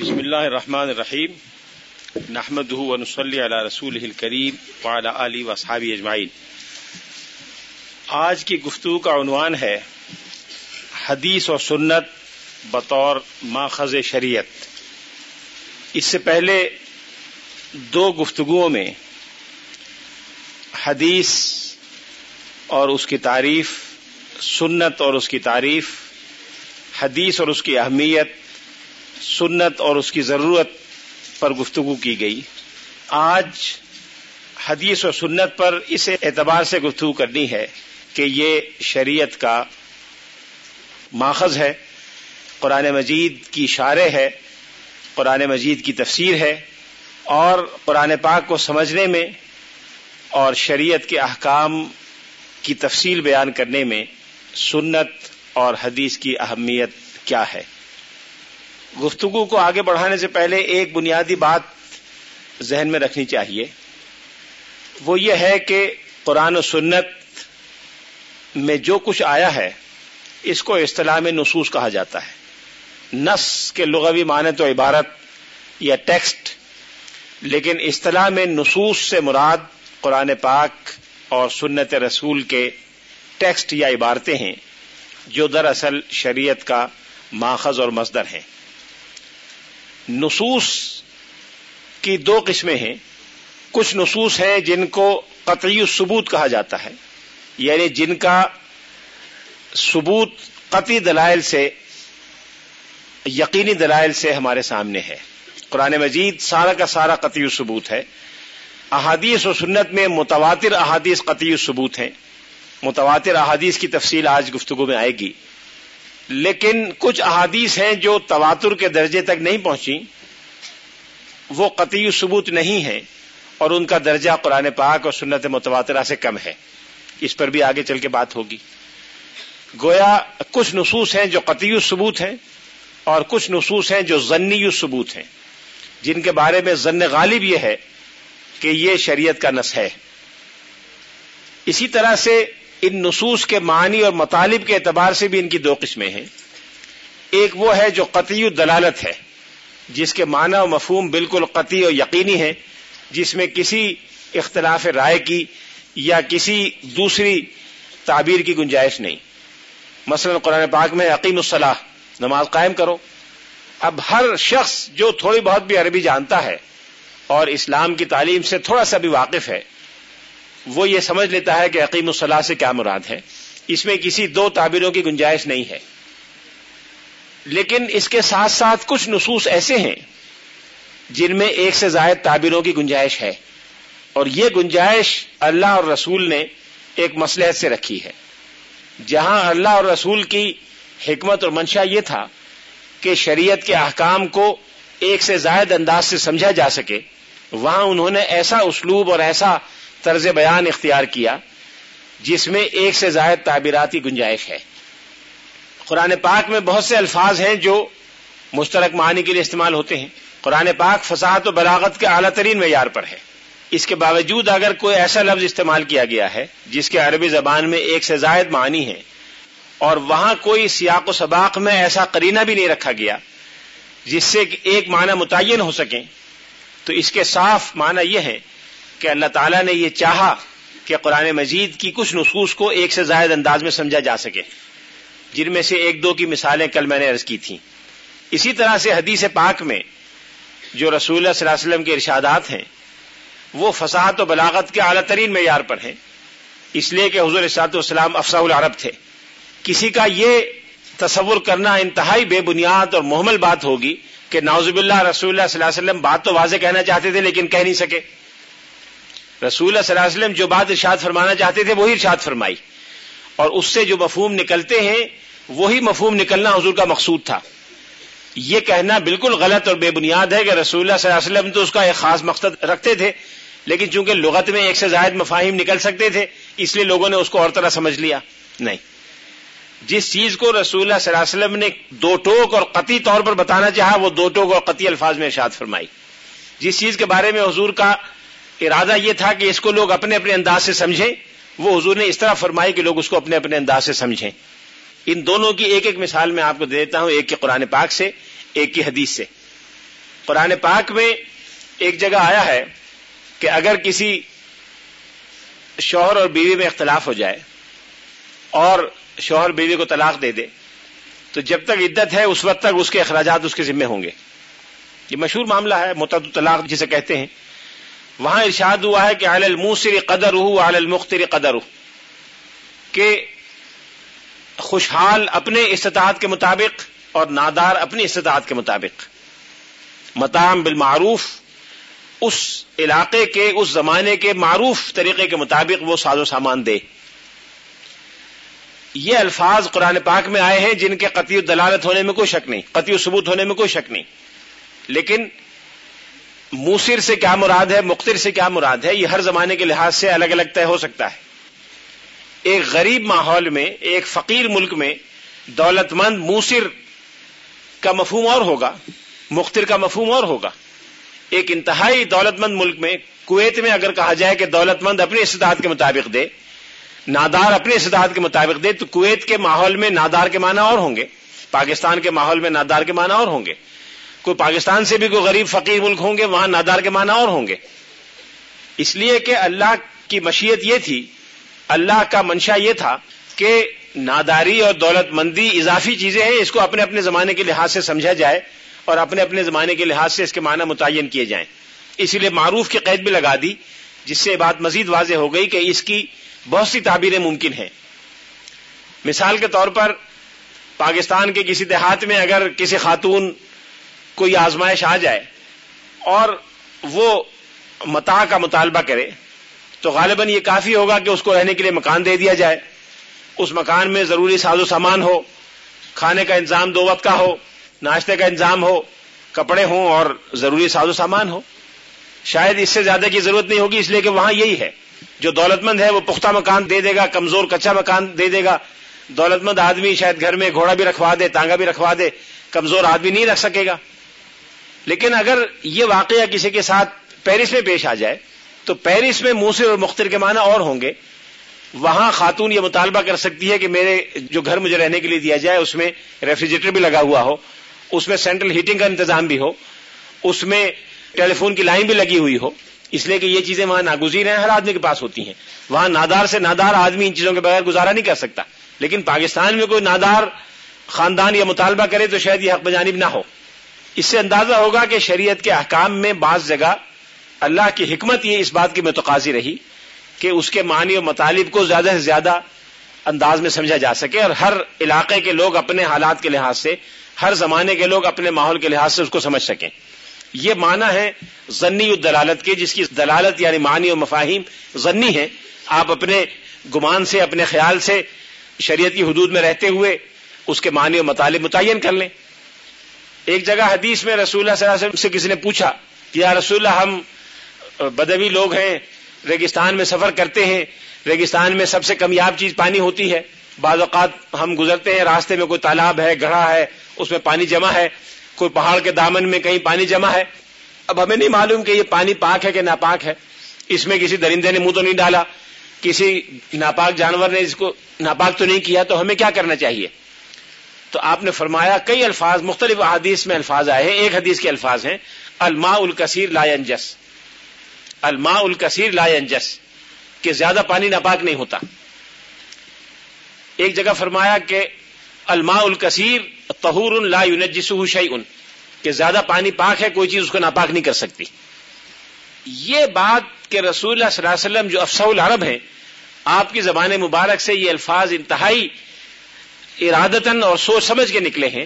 بسم اللہ الرحمن الرحیم۔ نحمد ونصلی علی رسول الکریم وعلی علی وصحابی اجمعین۔ آج کی گفتگو کا عنوان ہے حدیث و سنت بطور ماخذ شریعت۔ اس سے پہلے دو گفتگوؤں میں حدیث اور اس کی تعریف، سنت اور اس کی تعریف، حدیث اور اس کی اہمیت سنت اور اس کی ضرورت پر گفتگو کی گئی۔ آج حدیث و سنت پر اس اعتبار سے گفتگو کرنی ہے کہ یہ شریعت کا ماخذ ہے، قرآن مجید کی اشارے ہے، قرآن مجید کی تفسیر ہے اور قرآن پاک کو سمجھنے میں اور شریعت کے احکام کی تفصیل بیان کرنے میں سنت اور حدیث کی اہمیت کیا ہے۔ گفتگو کو آگے بڑھانے سے پہلے ایک بنیادی بات ذہن میں رکھنی چاہیے۔ وہ یہ ہے کہ قرآن و سنت میں جو کچھ آیا ہے، اس کو اصطلاح میں نصوص کہا جاتا ہے۔ نس کے لغوی معنی تو عبارت یا ٹیکسٹ، لیکن اصطلاح میں نصوص سے مراد قرآن پاک اور سنت رسول کے ٹیکسٹ یا عبارتیں ہیں، جو دراصل شریعت کا ماخذ اور مصدر ہیں۔ نصوص کی دو قسمیں ہیں۔ کچھ نصوص ہیں جن کو قطعی ثبوت کہا جاتا ہے۔ یعنی جن کا ثبوت قطعی دلائل سے، یقینی دلائل سے ہمارے سامنے ہے۔ قرآن مجید سارا کا سارا قطعی ثبوت ہے۔ احادیث و سنت میں متواتر احادیث قطعی ثبوت ہیں۔ متواتر احادیث کی تفصیل آج گفتگو میں آئے گی۔ لیکن کچھ احادیث ہیں جو تواتر کے درجے تک نہیں پہنچی وہ قطعی ثبوت نہیں ہے اور ان کا درجہ قرآن پاک اور سنت متواترہ سے کم ہے۔ اس پر بھی آگے چل کے بات ہوگی۔ گویا کچھ نصوص ہیں جو قطعی ثبوت ہیں اور کچھ نصوص ہیں جو ضنی ثبوت ہیں۔ جن کے بارے میں ضن غالب یہ ہے کہ یہ شریعت کا نس ہے۔ اسی طرح سے ان نصوص کے معنی اور مطالب کے اعتبار سے بھی ان کی دو قسمیں ہیں۔ ایک وہ ہے جو قطعی دلالت ہے، جس کے معنی و مفہوم بالکل قطعی اور یقینی ہے جس میں کسی اختلاف رائے کی یا کسی دوسری تعبیر کی گنجائش نہیں۔ مثلا قرآن پاک میں عقیم الصلاح، نماز قائم کرو۔ اب ہر شخص جو تھوڑی بہت بھی عربی جانتا ہے اور اسلام کی تعلیم سے تھوڑا سا بھی واقف ہے وہ یہ سمجھ لیتا ہے کہ عقیم الصلاح سے کیا مراد ہے۔ اس میں کسی دو تعبیروں کی گنجائش نہیں ہے۔ لیکن اس کے ساتھ ساتھ کچھ نصوص ایسے ہیں جن میں ایک سے زائد تعبیروں کی گنجائش ہے۔ اور یہ گنجائش اللہ اور رسول نے ایک مسلحت سے رکھی ہے۔ جہاں اللہ اور رسول کی حکمت اور منشا یہ تھا کہ شریعت کے احکام کو ایک سے زائد انداز سے سمجھا جا سکے، وہاں انہوں نے ایسا اسلوب اور ایسا طرز بیان اختیار کیا، جس میں ایک سے زائد تعبیراتی گنجائش ہے۔ قرآن پاک میں بہت سے الفاظ ہیں جو مشترک معنی کے لیے استعمال ہوتے ہیں۔ قرآن پاک فساحت و بلاغت کے اعلیٰ ترین معیار پر ہے۔ اس کے باوجود اگر کوئی ایسا لفظ استعمال کیا گیا ہے، جس کے عربی زبان میں ایک سے زائد معنی ہے اور وہاں کوئی سیاق و سباق میں ایسا کرینہ بھی نہیں رکھا گیا، جس سے ایک معنی متعین ہو سکے تو اس کے صاف معنی یہ ہے کہ اللہ تعالیٰ نے یہ چاہا کہ قرآن مجید کی کچھ نصوص کو ایک سے زائد انداز میں سمجھا جا سکے۔ جن میں سے ایک دو کی مثالیں کل میں نے عرض کی تھیں۔ اسی طرح سے حدیث پاک میں جو رسول اللہ صلی اللہ علیہ وسلم کے ارشادات ہیں، وہ فساحت و بلاغت کے اعلیٰ ترین معیار پر ہیں۔ اس لیے کہ حضور ارشاد والسلام افسا العرب تھے۔ کسی کا یہ تصور کرنا انتہائی بے بنیاد اور محمل بات ہوگی کہ ناوزب اللہ رسول اللہ صلی اللہ علیہ وسلم بات تو واضح کہنا چاہتے تھے لیکن کہہ نہیں سکے۔ رسول اللہ صلی اللہ علیہ وسلم جو بات ارشاد فرمانا چاہتے تھے وہی ارشاد فرمائی۔ اور اس سے جو مفہوم نکلتے ہیں، وہی مفہوم نکلنا حضور کا مقصود تھا۔ یہ کہنا بالکل غلط اور بے بنیاد ہے کہ رسول اللہ صلی اللہ علیہ وسلم تو اس کا ایک خاص مقصد رکھتے تھے، لیکن چونکہ لغت میں ایک سے زائد مفاہیم نکل سکتے تھے، اس لیے لوگوں نے اس کو اور طرح سمجھ لیا۔ نہیں۔ جس چیز کو رسول اللہ صلی اللہ علیہ وسلم نے دو ٹوک اور قطعی طور پر بتانا چاہا، وہ دو ٹوک اور قطعی الفاظ میں ارشاد فرمائی۔ جس چیز کے بارے میں حضور کا ارادہ یہ تھا کہ اس کو لوگ اپنے اپنے انداز سے سمجھیں۔ وہ حضور نے اس طرح فرمائی کہ لوگ اس کو اپنے اپنے انداز سے سمجھیں۔ ان دونوں کی ایک ایک مثال میں آپ کو دے دیتا ہوں، ایک کی قرآن پاک سے، ایک کی حدیث سے۔ قرآن پاک میں ایک جگہ آیا ہے کہ اگر کسی شوہر اور بیوی میں اختلاف ہو جائے اور شوہر بیوی کو طلاق دے دے، تو جب تک عدت ہے، اس وقت تک اس کے اخراجات اس کے ذمے ہوں گے۔ یہ مشہور معاملہ ہے متد طلاق جسے کہتے ہیں۔ وہاں ارشاد ہوا ہے کہ عال الموسر قدر ہو عال المختر قدر ہو کہ خوشحال اپنے استطاعت کے مطابق اور نادار اپنی استطاعت کے مطابق۔ متام بالمعروف، اس علاقے کے، اس زمانے کے معروف طریقے کے مطابق وہ ساز و سامان دے۔ یہ الفاظ قرآن پاک میں آئے ہیں جن کے قطعی دلالت ہونے میں کوئی شک نہیں، قطعی ثبوت ہونے میں کوئی شک نہیں۔ لیکن موسر سے کیا مراد ہے مختر سے کیا مراد ہے؟ یہ ہر زمانے کے لحاظ سے الگ الگ طے ہو سکتا ہے۔ ایک غریب ماحول میں، ایک فقیر ملک میں دولت مند موسر کا مفہوم اور ہوگا مختر کا مفہوم اور ہوگا۔ ایک انتہائی دولت مند ملک میں، کویت میں اگر کہا جائے کہ دولت مند اپنی استطاعت کے مطابق دے، نادار اپنی استطاعت کے مطابق دے، تو کویت کے ماحول میں نادار کے معنی اور ہوں گے، پاکستان کے ماحول میں نادار کے معنی اور ہوں گے۔ کوئی پاکستان سے بھی کوئی غریب فقیر ملک ہوں گے، وہاں نادار کے معنی اور ہوں گے۔ اس لیے کہ اللہ کی مشیت یہ تھی، اللہ کا منشا یہ تھا کہ ناداری اور دولت مندی اضافی چیزیں ہیں، اس کو اپنے اپنے زمانے کے لحاظ سے سمجھا جائے اور اپنے اپنے زمانے کے لحاظ سے اس کے معنی متعین کیے جائیں۔ اسی لیے معروف کی قید بھی لگا دی، جس سے بات مزید واضح ہو گئی کہ اس کی بہت سی تعبیریں ممکن ہیں۔ مثال کے طور پر پاکستان کے کسی دیہات میں اگر کسی خاتون کوئی آزمائش آ جائے اور وہ متا کا مطالبہ کرے تو غالباً یہ کافی ہوگا کہ اس کو رہنے کے لیے مکان دے دیا جائے۔ اس مکان میں ضروری ساز و سامان ہو، کھانے کا انتظام دو وقت کا ہو، ناشتے کا انتظام ہو، کپڑے ہوں اور ضروری ساز و سامان ہو۔ شاید اس سے زیادہ کی ضرورت نہیں ہوگی، اس لیے کہ وہاں یہی ہے۔ جو دولت مند ہے وہ پختہ مکان دے دے گا، کمزور کچا مکان دے دے گا۔ دولت مند آدمی شاید گھر میں گھوڑا بھی رکھوا دے، تانگا بھی رکھوا دے، کمزور آدمی نہیں رکھ سکے گا۔ لیکن اگر یہ واقعہ کسی کے ساتھ پیرس میں پیش آ جائے، تو پیرس میں موسر اور مختر کے معنی اور ہوں گے۔ وہاں خاتون یہ مطالبہ کر سکتی ہے کہ میرے جو گھر مجھے رہنے کے لیے دیا جائے، اس میں ریفریجریٹر بھی لگا ہوا ہو، اس میں سینٹرل ہیٹنگ کا انتظام بھی ہو، اس میں ٹیلی فون کی لائن بھی لگی ہوئی ہو۔ اس لیے کہ یہ چیزیں وہاں ناگزیر ہیں ہر آدمی کے پاس ہوتی ہیں۔ وہاں نادار سے نادار آدمی ان چیزوں کے بغیر گزارا نہیں کر سکتا۔ لیکن پاکستان میں کوئی نادار خاندان یا مطالبہ کرے تو شاید یہ حق بجانب نہ ہو۔ اس سے اندازہ ہوگا کہ شریعت کے احکام میں بعض جگہ اللہ کی حکمت یہ اس بات کی متقاضی رہی کہ اس کے معنی و مطالب کو زیادہ سے زیادہ انداز میں سمجھا جا سکے اور ہر علاقے کے لوگ اپنے حالات کے لحاظ سے، ہر زمانے کے لوگ اپنے ماحول کے لحاظ سے اس کو سمجھ سکیں۔ یہ معنی ہے ضنی دلالت کے، جس کی دلالت یعنی معنی و مفاہیم ضنی ہے آپ اپنے گمان سے، اپنے خیال سے شریعت کی حدود میں رہتے ہوئے اس کے معنی و مطالب متعین کر لیں۔ ایک جگہ حدیث میں رسول اللہ صلی اللہ علیہ وسلم سے کسی نے پوچھا کہ یا رسول اللہ، ہم بدوی لوگ ہیں، ریگستان میں سفر کرتے ہیں، ریگستان میں سب سے کمیاب چیز پانی ہوتی ہے۔ بعض اوقات ہم گزرتے ہیں، راستے میں کوئی تالاب ہے، گڑھا ہے، اس میں پانی جمع ہے، کوئی پہاڑ کے دامن میں کہیں پانی جمع ہے۔ اب ہمیں نہیں معلوم کہ یہ پانی پاک ہے کہ ناپاک ہے۔ اس میں کسی درندے نے منہ تو نہیں ڈالا، کسی ناپاک جانور نے اس کو ناپاک تو نہیں کیا، تو ہمیں کیا کرنا چاہیے؟ تو آپ نے فرمایا کئی الفاظ، مختلف حدیث میں الفاظ آئے ہیں، ایک حدیث کے الفاظ ہیں الما الکثیر لا انجس الما الکثیر لا انجس کہ زیادہ پانی ناپاک نہیں ہوتا۔ ایک جگہ فرمایا کہ الما الکثیر تہور لا یونجس شعی کہ زیادہ پانی پاک ہے، کوئی چیز اس کو ناپاک نہیں کر سکتی۔ یہ بات کہ رسول اللہ صلی اللہ علیہ وسلم جو افسا العرب ہیں، آپ کی زبان مبارک سے یہ الفاظ انتہائی ارادتن اور سوچ سمجھ کے نکلے ہیں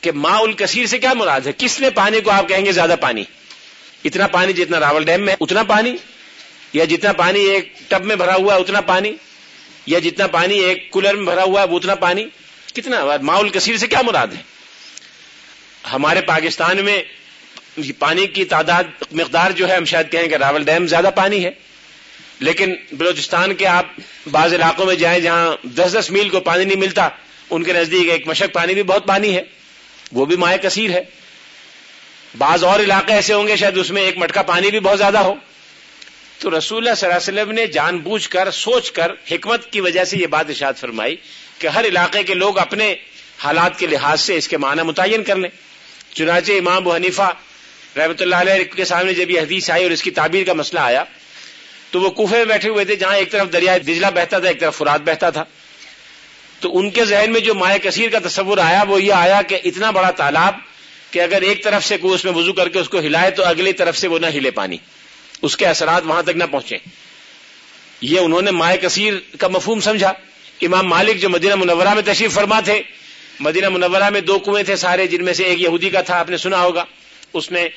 کہ ما الکثیر سے کیا مراد ہے؟ کس نے پانی کو آپ کہیں گے زیادہ پانی؟ اتنا پانی جتنا راول ڈیم میں اتنا پانی؟ یا جتنا پانی ایک ٹب میں بھرا ہوا ہے، اتنا پانی؟ یا جتنا پانی ایک کولر میں بھرا ہوا ہے، وہ اتنا پانی؟ کتنا ماحول کثیر سے کیا مراد ہے؟ ہمارے پاکستان میں پانی کی تعداد مقدار جو ہے، ہم شاید کہیں کہ راول ڈیم زیادہ پانی ہے، لیکن بلوچستان کے آپ بعض علاقوں میں جائیں جہاں دس دس میل کو پانی نہیں ملتا ان کے نزدیک ایک مشک پانی بھی بہت پانی ہے، وہ بھی مائع کثیر ہے۔ بعض اور علاقے ایسے ہوں گے شاید اس میں ایک مٹکا پانی بھی بہت زیادہ ہو۔ تو رسول اللہ صلی اللہ علیہ وسلم نے جان بوجھ کر، سوچ کر حکمت کی وجہ سے یہ بات ارشاد فرمائی کہ ہر علاقے کے لوگ اپنے حالات کے لحاظ سے اس کے معنی متعین کر لیں۔ چنانچہ امام ابو حنیفہ رحمۃ اللہ علیہ کے سامنے جب یہ حدیث آئی اور اس کی تعبیر کا مسئلہ آیا، تو وہ کوفے میں بیٹھے ہوئے تھے جہاں ایک طرف دریائے دجلہ بہتا تھا، ایک طرف فرات بہتا تھا۔ تو ان کے ذہن میں جو مائع کثیر کا تصور آیا، وہ یہ آیا کہ اتنا بڑا تالاب کہ اگر ایک طرف سے کوئی اس میں وضو کر کے اس کو ہلائے تو اگلی طرف سے وہ نہ ہلے پانی۔ اس کے اثرات وہاں تک نہ پہنچے یہ انہوں نے مائع کثیر کا مفہوم سمجھا۔ امام مالک جو مدینہ منورہ میں تشریف فرما تھے، مدینہ منورہ میں دو کنویں تھے سارے، جن میں سے ایک یہودی کا تھا، آپ نے سنا ہوگا۔ اس نے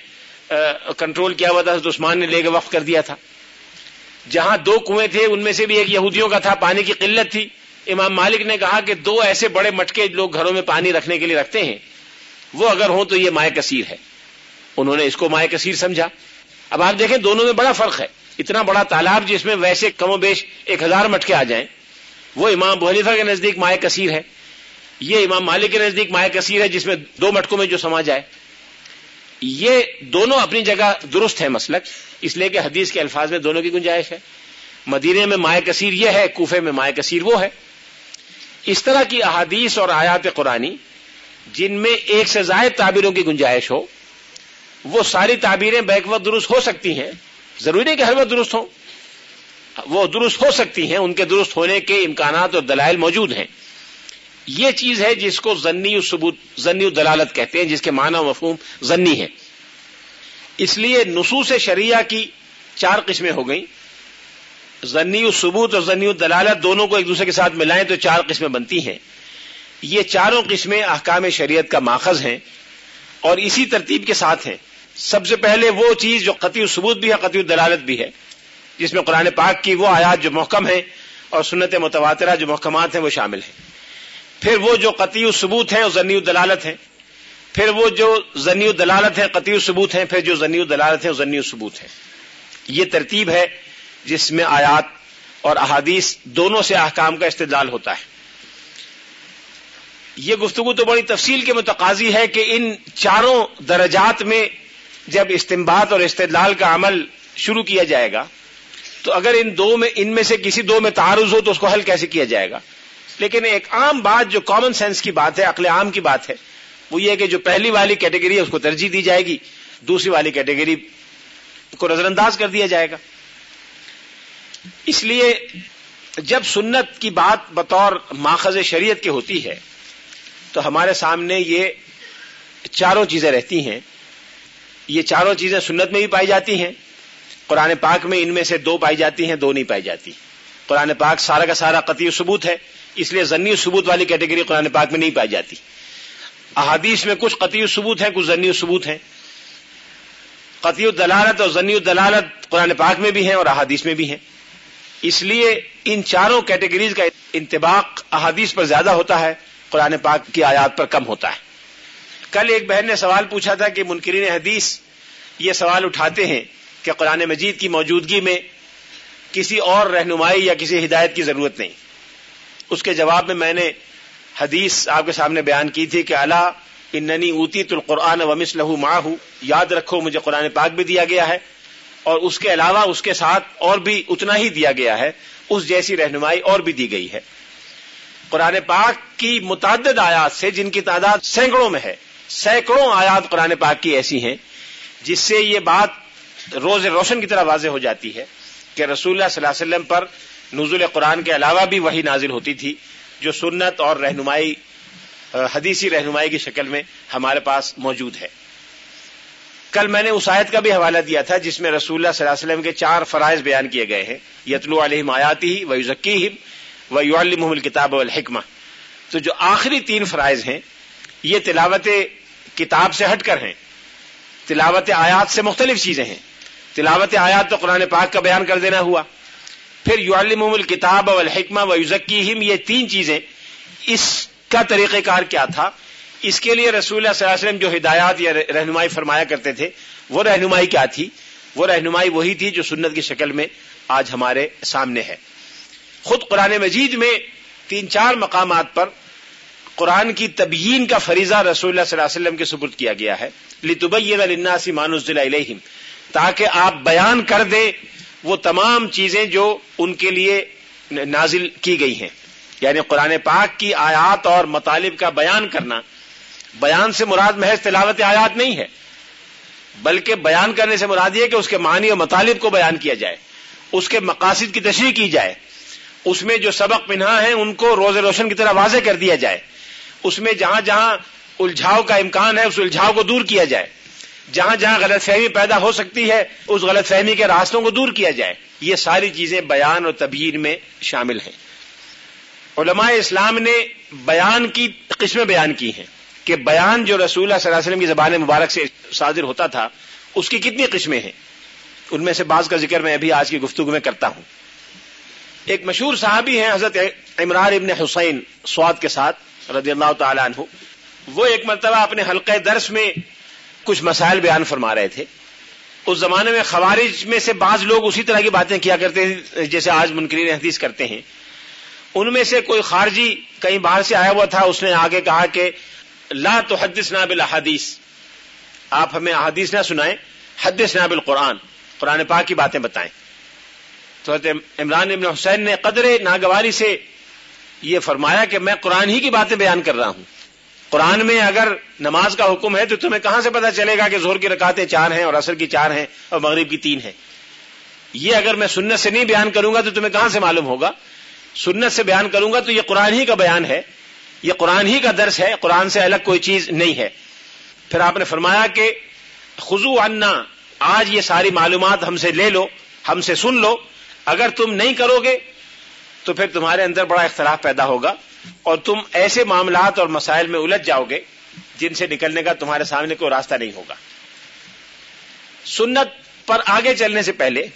کنٹرول کیا ہوا تھا عثمان نے لے کے وقف کر دیا تھا۔ جہاں دو کنویں تھے، ان میں سے بھی ایک یہودیوں کا تھا، پانی کی قلت تھی۔ امام مالک نے کہا کہ دو ایسے بڑے مٹکے لوگ گھروں میں پانی رکھنے کے لیے رکھتے ہیں، وہ اگر ہوں تو یہ مائع کثیر ہے۔ انہوں نے اس کو مائع کثیر سمجھا۔ اب آپ دیکھیں دونوں میں بڑا فرق ہے۔ اتنا بڑا تالاب جس میں ویسے کم و بیش ایک ہزار مٹکے آ جائیں، وہ امام بحلیفہ کے نزدیک مائع کثیر ہے۔ یہ امام مالک کے نزدیک مائع کثیر ہے جس میں دو مٹکوں میں جو سما جائے۔ یہ دونوں اپنی جگہ درست ہے مسلک، اس لیے کہ حدیث کے الفاظ میں دونوں کی گنجائش ہے۔ مدینے میں مائع کثیر یہ ہے کوفے میں مائع کثیر وہ ہے۔ اس طرح کی احادیث اور آیات قرآنی جن میں ایک سے زائد تعبیروں کی گنجائش ہو، وہ ساری تعبیریں بیک وقت درست ہو سکتی ہیں۔ ضروری نہیں کہ ہر وقت درست ہوں۔ وہ درست ہو سکتی ہیں، ان کے درست ہونے کے امکانات اور دلائل موجود ہیں۔ یہ چیز ہے جس کو ضنی ثبوت ضنی دلالت کہتے ہیں، جس کے معنی و مفہوم ضنی ہے اس لیے نصوص شریعہ کی چار قسمیں ہو گئیں۔ ضنی ثبوت اور ضنی دلالت دونوں کو ایک دوسرے کے ساتھ ملائیں تو چار قسمیں بنتی ہیں۔ یہ چاروں قسمیں احکام شریعت کا ماخذ ہیں اور اسی ترتیب کے ساتھ ہیں۔ سب سے پہلے وہ چیز جو قطعی ثبوت بھی ہے، قطعی دلالت بھی ہے، جس میں قرآن پاک کی وہ آیات جو محکم ہیں اور سنت متواترہ جو محکمات ہیں وہ شامل ہیں۔ پھر وہ جو قطعی ثبوت ہیں، وہ ضنی دلالت ہیں۔ پھر وہ جو ضنی دلالت ہیں، قطعی ثبوت ہیں۔ پھر جو ضنی دلالت ہیں، وہ ثبوت ہیں۔ یہ ترتیب ہے۔ جس میں آیات اور احادیث دونوں سے احکام کا استدلال ہوتا ہے۔ یہ گفتگو تو بڑی تفصیل کے متقاضی ہے کہ ان چاروں درجات میں جب استمباد اور استدلال کا عمل شروع کیا جائے گا، تو اگر ان دو میں، ان میں سے کسی دو میں تعارض ہو تو اس کو حل کیسے کیا جائے گا؟ لیکن ایک عام بات جو کامن سینس کی بات ہے، عقل عام کی بات ہے، وہ یہ کہ جو پہلی والی کیٹیگری ہے، اس کو ترجیح دی جائے گی، دوسری والی کیٹیگری کو نظر انداز کر دیا جائے گا۔ اس لیے جب سنت کی بات بطور ماخذ شریعت کی ہوتی ہے، تو ہمارے سامنے یہ چاروں چیزیں رہتی ہیں۔ یہ چاروں چیزیں سنت میں بھی پائی جاتی ہیں، قرآن پاک میں ان میں سے دو پائی جاتی ہیں، دو نہیں پائی جاتی۔ قرآن پاک سارا کا سارا قطعی ثبوت ہے، اس لیے ضنی ثبوت والی کیٹیگری قرآن پاک میں نہیں پائی جاتی۔ احادیث میں کچھ قطعی ثبوت ہیں، کچھ ضنی ثبوت ہیں۔ قطعی دلالت اور ضنی دلالت قرآن پاک میں بھی ہیں اور احادیث میں بھی ہیں۔ اس لیے ان چاروں کیٹیگریز کا انتباق احادیث پر زیادہ ہوتا ہے، قرآن پاک کی آیات پر کم ہوتا ہے۔ کل ایک بہن نے سوال پوچھا تھا کہ منکرین حدیث یہ سوال اٹھاتے ہیں کہ قرآن مجید کی موجودگی میں کسی اور رہنمائی یا کسی ہدایت کی ضرورت نہیں۔ اس کے جواب میں میں نے حدیث آپ کے سامنے بیان کی تھی کہ اللہ اننی اوتی القرآن ومس لہو ماں ہوں یاد رکھو مجھے قرآن پاک بھی دیا گیا ہے۔ اور اس کے علاوہ اس کے ساتھ اور بھی اتنا ہی دیا گیا ہے، اس جیسی رہنمائی اور بھی دی گئی ہے۔ قرآن پاک کی متعدد آیات سے جن کی تعداد سینکڑوں میں ہے، سینکڑوں آیات قرآن پاک کی ایسی ہیں، جس سے یہ بات روز روشن کی طرح واضح ہو جاتی ہے کہ رسول اللہ صلی اللہ علیہ وسلم پر نزول قرآن کے علاوہ بھی وہی نازل ہوتی تھی، جو سنت اور رہنمائی، حدیثی رہنمائی کی شکل میں ہمارے پاس موجود ہے۔ کل میں نے اس آیت کا بھی حوالہ دیا تھا جس میں رسول اللہ صلی اللہ علیہ وسلم کے چار فرائض بیان کیے گئے ہیں۔ یتلو علیہم آیاتی و یوزکی و یو المحمل کتاب الحکمہ تو جو آخری تین فرائض ہیں، یہ تلاوت کتاب سے ہٹ کر ہیں۔ تلاوت آیات سے مختلف چیزیں ہیں۔ تلاوت آیات تو قرآن پاک کا بیان کر دینا ہوا۔ پھر یو المحمل کتاب الحکمہ و یوزکی یہ تین چیزیں۔ اس کا طریقہ کار کیا تھا؟ اس کے لیے رسول اللہ صلی اللہ علیہ وسلم جو ہدایات یا رہنمائی فرمایا کرتے تھے، وہ رہنمائی کیا تھی؟ وہ رہنمائی وہی تھی جو سنت کی شکل میں آج ہمارے سامنے ہے۔ خود قرآن مجید میں تین چار مقامات پر قرآن کی تبیین کا فریضہ رسول اللہ صلی اللہ علیہ وسلم کے سپرد کیا گیا ہے۔ لناسی مانوز علیہم تاکہ آپ بیان کر دیں وہ تمام چیزیں جو ان کے لیے نازل کی گئی ہیں۔ یعنی قرآن پاک کی آیات اور مطالب کا بیان کرنا بیان سے مراد محض تلاوت آیات نہیں ہے، بلکہ بیان کرنے سے مراد یہ کہ اس کے معنی اور مطالب کو بیان کیا جائے، اس کے مقاصد کی تشریح کی جائے، اس میں جو سبق پنہا ہیں ان کو روز روشن کی طرح واضح کر دیا جائے، اس میں جہاں جہاں الجھاؤ کا امکان ہے، اس الجھاؤ کو دور کیا جائے، جہاں جہاں غلط فہمی پیدا ہو سکتی ہے، اس غلط فہمی کے راستوں کو دور کیا جائے، یہ ساری چیزیں بیان اور تبہیر میں شامل ہیں۔ علماء اسلام نے بیان کی قسمیں بیان کی ہیں۔ کہ بیان جو رسول اللہ صلی اللہ علیہ وسلم کی زبان مبارک سے صادر ہوتا تھا، اس کی کتنی قسمیں ہیں؟ ان میں سے بعض کا ذکر میں ابھی آج کی گفتگو میں کرتا ہوں۔ ایک مشہور صحابی ہیں حضرت عمران ابن حسین سواد کے ساتھ رضی اللہ تعالیٰ عنہ۔ وہ ایک مرتبہ اپنے حلقہ درس میں کچھ مسائل بیان فرما رہے تھے۔ اس زمانے میں خوارج میں سے بعض لوگ اسی طرح کی باتیں کیا کرتے ہیں، جیسے آج منکرین حدیث کرتے ہیں۔ ان میں سے کوئی خارجی کہیں باہر سے آیا ہوا تھا، اس نے آگے کہا کہ لا تو حدث نابل احادیث آپ ہمیں احادیث نہ سنائیں حدث نابل قرآن قرآن پاک کی باتیں بتائیں۔ تو عمران ابن حسین نے قدر ناگواری سے یہ فرمایا کہ میں قرآن ہی کی باتیں بیان کر رہا ہوں۔ قرآن میں اگر نماز کا حکم ہے تو تمہیں کہاں سے پتا چلے گا کہ زور کی رکاتیں چار ہیں اور عصر کی چار ہیں اور مغرب کی تین ہیں؟ یہ اگر میں سنت سے نہیں بیان کروں گا تو تمہیں کہاں سے معلوم ہوگا؟ سنت سے بیان کروں گا تو یہ قرآن ہی کا بیان ہے۔ یہ قرآن ہی کا درس ہے، قرآن سے الگ کوئی چیز نہیں ہے۔ پھر آپ نے فرمایا کہ خزو انا آج یہ ساری معلومات ہم سے لے لو، ہم سے سن لو۔ اگر تم نہیں کرو گے تو پھر تمہارے اندر بڑا اختلاف پیدا ہوگا اور تم ایسے معاملات اور مسائل میں الجھ جاؤ گے جن سے نکلنے کا تمہارے سامنے کوئی راستہ نہیں ہوگا۔ سنت پر آگے چلنے سے پہلے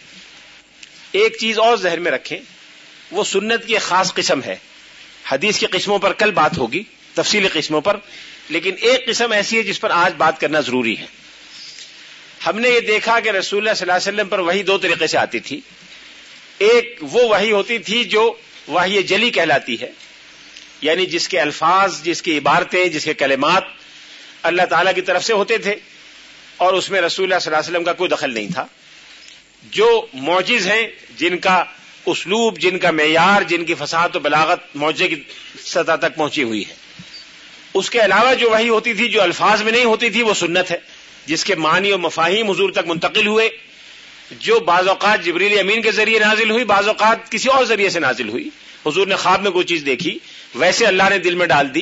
ایک چیز اور ذہن میں رکھیں، وہ سنت کی ایک خاص قسم ہے۔ حدیث کی قسموں پر کل بات ہوگی، تفصیلی قسموں پر، لیکن ایک قسم ایسی ہے جس پر آج بات کرنا ضروری ہے۔ ہم نے یہ دیکھا کہ رسول اللہ صلی اللہ علیہ وسلم پر وہی دو طریقے سے آتی تھی۔ ایک وہ وہی ہوتی تھی جو وہی جلی کہلاتی ہے یعنی جس کے الفاظ، جس کی عبارتیں، جس کے کلمات اللہ تعالی کی طرف سے ہوتے تھے، اور اس میں رسول اللہ صلی اللہ علیہ وسلم کا کوئی دخل نہیں تھا۔ جو معجز ہیں جن کا اسلوب جن کا معیار، جن کی فساد و بلاغت معجے کی سطح تک پہنچی ہوئی ہے۔ اس کے علاوہ جو وہی ہوتی تھی، جو الفاظ میں نہیں ہوتی تھی، وہ سنت ہے، جس کے معنی و مفاہیم حضور تک منتقل ہوئے۔ جو بعض اوقات جبریل امین کے ذریعے نازل ہوئی، بعض اوقات کسی اور ذریعے سے نازل ہوئی۔ حضور نے خواب میں کوئی چیز دیکھی، ویسے اللہ نے دل میں ڈال دی۔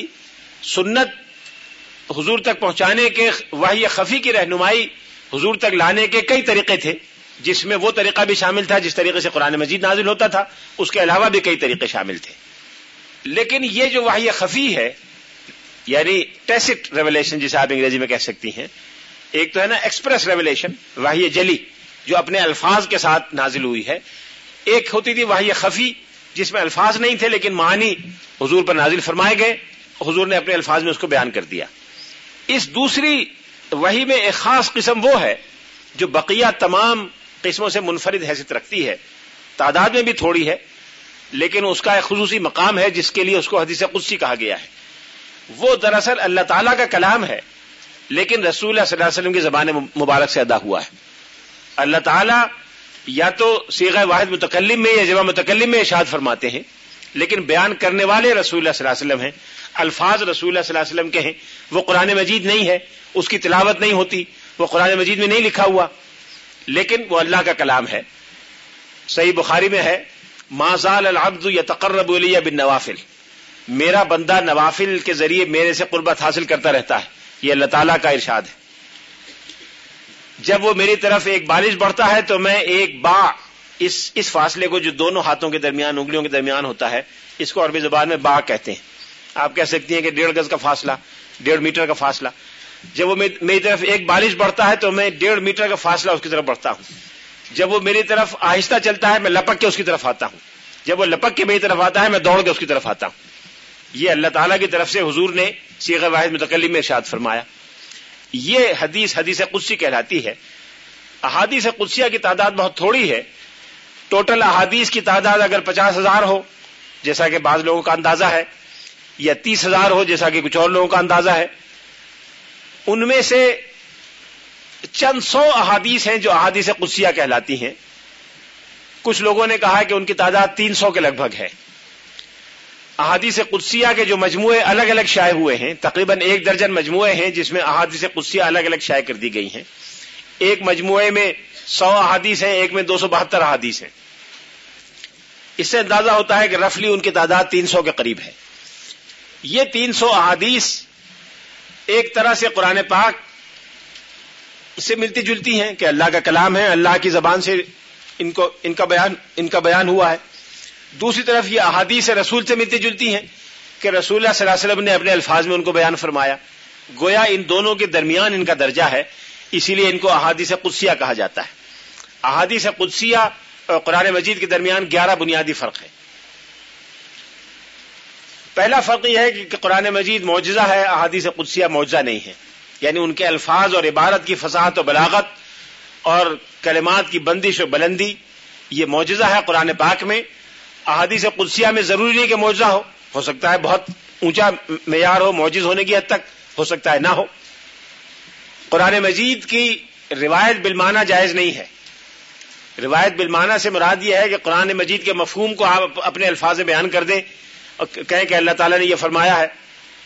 سنت حضور تک پہنچانے کے، وحی خفی کی رہنمائی حضور تک لانے کے کئی طریقے تھے۔ جس میں وہ طریقہ بھی شامل تھا جس طریقے سے قرآن مجید نازل ہوتا تھا، اس کے علاوہ بھی کئی طریقے شامل تھے۔ لیکن یہ جو وحی خفی ہے یعنی ٹیسٹ ریولیشن جسے آپ انگریزی میں کہہ سکتی ہیں، ایک تو ہے نا ایکسپریس ریولیشن واہی جلی، جو اپنے الفاظ کے ساتھ نازل ہوئی ہے۔ ایک ہوتی تھی واہی خفی، جس میں الفاظ نہیں تھے لیکن معنی حضور پر نازل فرمائے گئے۔ حضور نے اپنے الفاظ میں اس کو بیان کر دیا۔ اس دوسری وہی میں ایک خاص قسم وہ ہے، جو بقیہ تمام قسموں سے منفرد حیثیت رکھتی ہے تعداد میں بھی تھوڑی ہے لیکن اس کا ایک خصوصی مقام ہے جس کے لیے اس کو حدیث قدسی کہا گیا ہے وہ دراصل اللہ تعالیٰ کا کلام ہے لیکن رسول اللہ صلی اللہ علیہ وسلم کی زبان مبارک سے ادا ہوا ہے اللہ تعالیٰ یا تو سیغ واحد متکلم میں یا جمع متکلم میں اشاد فرماتے ہیں لیکن بیان کرنے والے رسول اللہ صلی اللہ علیہ وسلم ہیں الفاظ رسول اللہ صلی اللہ علیہ وسلم کے ہیں وہ قرآن مجید نہیں ہے اس کی تلاوت نہیں ہوتی وہ قرآن مجید میں نہیں لکھا ہوا لیکن وہ اللہ کا کلام ہے۔ صحیح بخاری میں ہے مازال العبد یا تقرب علیہ بن نوافل میرا بندہ نوافل کے ذریعے میرے سے قربت حاصل کرتا رہتا ہے۔ یہ اللہ تعالیٰ کا ارشاد ہے۔ جب وہ میری طرف ایک بالش بڑھتا ہے تو میں ایک با اس اس فاصلے کو جو دونوں ہاتھوں کے درمیان، انگلیوں کے درمیان ہوتا ہے، اس کو عربی زبان میں با کہتے ہیں۔ آپ کہہ سکتی ہیں کہ ڈیڑھ گز کا فاصلہ، ڈیڑھ میٹر کا فاصلہ۔ جب وہ میری طرف ایک بالش بڑھتا ہے تو میں ڈیڑھ میٹر کا فاصلہ اس کی طرف بڑھتا ہوں۔ جب وہ میری طرف آہستہ چلتا ہے، میں لپک کے اس کی طرف آتا ہوں۔ جب وہ لپک کے میری طرف آتا ہے، میں دوڑ کے اس کی طرف آتا ہوں۔ یہ اللہ تعالیٰ کی طرف سے حضور نے سیغ واحد متکلم میں ارشاد فرمایا۔ یہ حدیث حدیث قدسی کہلاتی ہے۔ احادیث قدسیہ کی تعداد بہت تھوڑی ہے۔ ٹوٹل احادیث کی تعداد اگر پچاس ہزار ہو، جیسا کہ بعض لوگوں کا اندازہ ہے، یا تیس ہزار ہو، جیسا کہ کچھ اور لوگوں کا اندازہ ہے ان میں سے چند سو احادیث ہیں جو احادیث قدسیہ کہلاتی ہیں۔ کچھ لوگوں نے کہا کہ ان کی تعداد تین سو کے لگ بھگ ہے۔ احادیث قدسیہ کے جو مجموعے الگ الگ شائع ہوئے ہیں، تقریباً ایک درجن مجموعے ہیں جس میں احادیث قدسیہ الگ الگ شائع کر دی گئی ہیں۔ ایک مجموعے میں سو احادیث ہیں، ایک میں دو سو بہتر احادیث ہیں۔ اس سے اندازہ ہوتا ہے کہ رفلی ان کی تعداد تین سو کے قریب ہے۔ یہ تین سو احادیث ایک طرح سے قرآن پاک سے ملتی جلتی ہیں کہ اللہ کا کلام ہے، اللہ کی زبان سے ان کو، ان کا بیان، ان کا بیان ہوا ہے۔ دوسری طرف یہ احادیث رسول سے ملتی جلتی ہیں کہ رسول اللہ صلی اللہ علیہ وسلم نے اپنے الفاظ میں ان کو بیان فرمایا۔ گویا ان دونوں کے درمیان ان کا درجہ ہے، اسی لیے ان کو احادیث قدسیہ کہا جاتا ہے۔ احادیث قدسیہ اور قرآن مجید کے درمیان گیارہ بنیادی فرق ہے پہلا فرق یہ ہے کہ قرآن مجید معجزہ ہے، احادیث قدسیہ معجزہ نہیں ہے۔ یعنی ان کے الفاظ اور عبارت کی فصاحت و بلاغت اور کلمات کی بندش و بلندی، یہ معجزہ ہے قرآن پاک میں۔ احادیث قدسیہ میں ضروری نہیں کہ معجزہ ہو ہو سکتا ہے بہت اونچا معیار ہو، معجز ہونے کی حد تک ہو سکتا ہے، نہ ہو۔ قرآن مجید کی روایت بالمانہ جائز نہیں ہے۔ روایت بالمانہ سے مراد یہ ہے کہ قرآن مجید کے مفہوم کو آپ اپنے الفاظ بیان کر دیں۔ کہیں کہ اللہ تعالیٰ نے یہ فرمایا ہے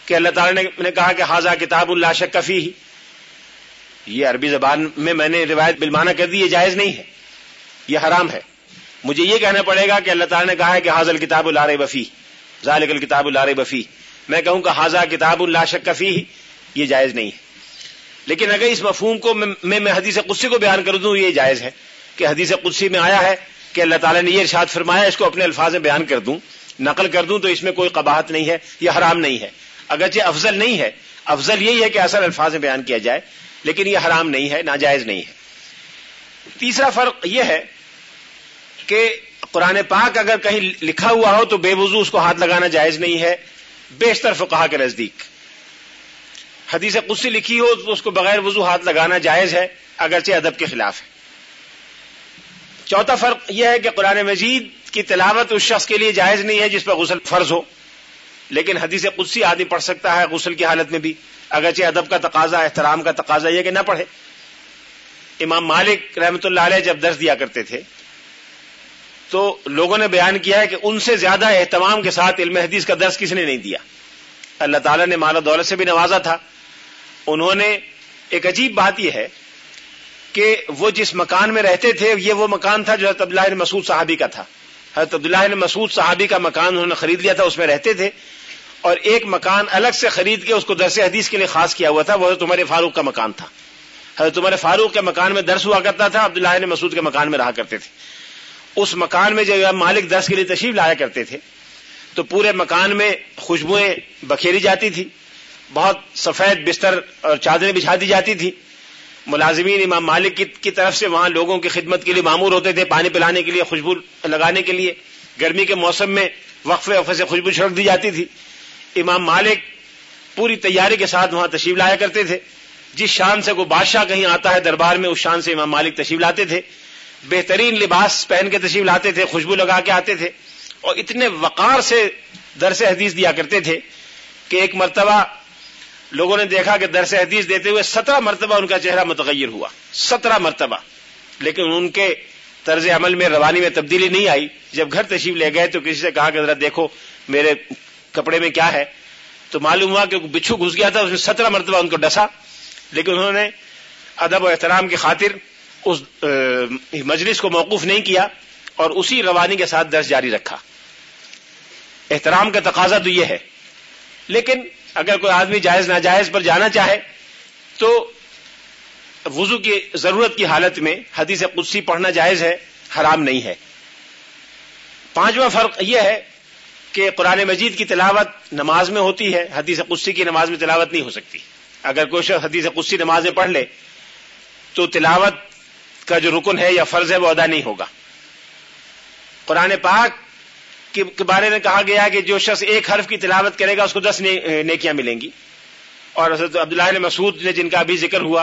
کہ اللہ تعالیٰ نے کہا کہ حاضہ کتاب اللہ شک کفی ہی یہ عربی زبان میں میں نے روایت بالمانہ کر دی، یہ جائز نہیں ہے۔ یہ حرام ہے۔ مجھے یہ کہنا پڑے گا کہ اللہ تعالیٰ نے کہا ہے کہ حاضل کتاب اللہ بفی ذالک الکتاب اللہ بفی میں کہوں کہ حاضہ کتاب اللہ شک کفی ہی یہ جائز نہیں ہے۔ لیکن اگر اس مفہوم کو میں میں حدیث قدسی کو بیان کر دوں، یہ جائز ہے کہ حدیث قدسی میں آیا ہے کہ اللہ تعالیٰ نے یہ ارشاد فرمایا، اس کو اپنے الفاظ میں بیان کر دوں۔ نقل کر دوں تو اس میں کوئی قباحت نہیں ہے، یہ حرام نہیں ہے۔ اگرچہ افضل نہیں ہے، افضل یہی ہے کہ اصل الفاظ میں بیان کیا جائے، لیکن یہ حرام نہیں ہے، ناجائز نہیں ہے۔ تیسرا فرق یہ ہے کہ قرآن پاک اگر کہیں لکھا ہوا ہو تو بے وضو اس کو ہاتھ لگانا جائز نہیں ہے، بیشتر فقہا کے نزدیک۔ حدیث قدسی لکھی ہو تو اس کو بغیر وضو ہاتھ لگانا جائز ہے، اگرچہ ادب کے خلاف ہے۔ چوتھا فرق یہ ہے کہ قرآن مجید کی تلاوت اس شخص کے لیے جائز نہیں ہے جس پر غسل فرض ہو۔ لیکن حدیث قدسی آدمی پڑھ سکتا ہے غسل کی حالت میں بھی۔ اگرچہ ادب کا تقاضا، احترام کا تقاضا یہ کہ نہ پڑھے۔ امام مالک رحمۃ اللہ علیہ جب درس دیا کرتے تھے، تو لوگوں نے بیان کیا ہے کہ ان سے زیادہ اہتمام کے ساتھ علم حدیث کا درس کس نے نہیں دیا۔ اللہ تعالیٰ نے مال دولت سے بھی نوازا تھا۔ انہوں نے ایک عجیب بات یہ ہے کہ وہ جس مکان میں رہتے تھے، یہ وہ مکان تھا جو حضرت عبداللہ مسعود صحابی کا تھا۔ حضرت عبداللہ مسعود صحابی کا مکان انہوں نے خرید لیا تھا، اس میں رہتے تھے۔ اور ایک مکان الگ سے خرید کے اس کو درس حدیث کے لیے خاص کیا ہوا تھا، وہ حضرت عمر فاروق کا مکان تھا۔ حضرت عمر فاروق کے مکان میں درس ہوا کرتا تھا، عبداللہ نے مسعود کے مکان میں رہا کرتے تھے۔ اس مکان میں جب مالک درس کے لیے تشریف لایا کرتے تھے۔ تو پورے مکان میں خوشبوئیں بکھیری جاتی تھی، بہت سفید بستر اور چادریں بچھا دی جاتی تھی۔ ملازمین امام مالک کی طرف سے وہاں لوگوں کی خدمت کے لیے معمور ہوتے تھے، پانی پلانے کے لیے، خوشبو لگانے کے لیے۔ گرمی کے موسم میں وقفے وقفے سے خوشبو چھڑک دی جاتی تھی۔ امام مالک پوری تیاری کے ساتھ وہاں تشریف لایا کرتے تھے۔ جس شان سے کوئی بادشاہ کہیں آتا ہے دربار میں، اس شان سے امام مالک تشریف لاتے تھے۔ بہترین لباس پہن کے تشریف لاتے تھے، خوشبو لگا کے آتے تھے۔ اور اتنے وقار سے درس حدیث دیا کرتے تھے کہ ایک مرتبہ لوگوں نے دیکھا کہ درس حدیث دیتے ہوئے سترہ مرتبہ ان کا چہرہ متغیر ہوا، سترہ مرتبہ۔ لیکن ان کے طرز عمل میں، روانی میں تبدیلی نہیں آئی۔ جب گھر تشریف لے گئے تو کسی سے کہا کہ ذرا دیکھو میرے کپڑے میں کیا ہے۔ تو معلوم ہوا کہ بچھو گھس گیا تھا، اس نے سترہ مرتبہ ان کو ڈسا۔ لیکن انہوں نے ادب و احترام کی خاطر اس مجلس کو موقف نہیں کیا اور اسی روانی کے ساتھ درس جاری رکھا۔ احترام کا تقاضا تو یہ ہے۔ لیکن اگر کوئی آدمی جائز ناجائز پر جانا چاہے تو وضو کی ضرورت کی حالت میں حدیث قدسی پڑھنا جائز ہے، حرام نہیں ہے۔ پانچواں فرق یہ ہے کہ قرآن مجید کی تلاوت نماز میں ہوتی ہے، حدیث قدسی کی نماز میں تلاوت نہیں ہو سکتی۔ اگر کوئی شخص حدیث قدسی نماز میں پڑھ لے تو تلاوت کا جو رکن ہے یا فرض ہے وہ ادا نہیں ہوگا۔ قرآن پاک کے بارے میں کہا گیا کہ جو شخص ایک حرف کی تلاوت کرے گا، اس کو دس نیکیاں ملیں گی۔ اور حضرت عبداللہ مسعود نے جن کا ابھی ذکر ہوا،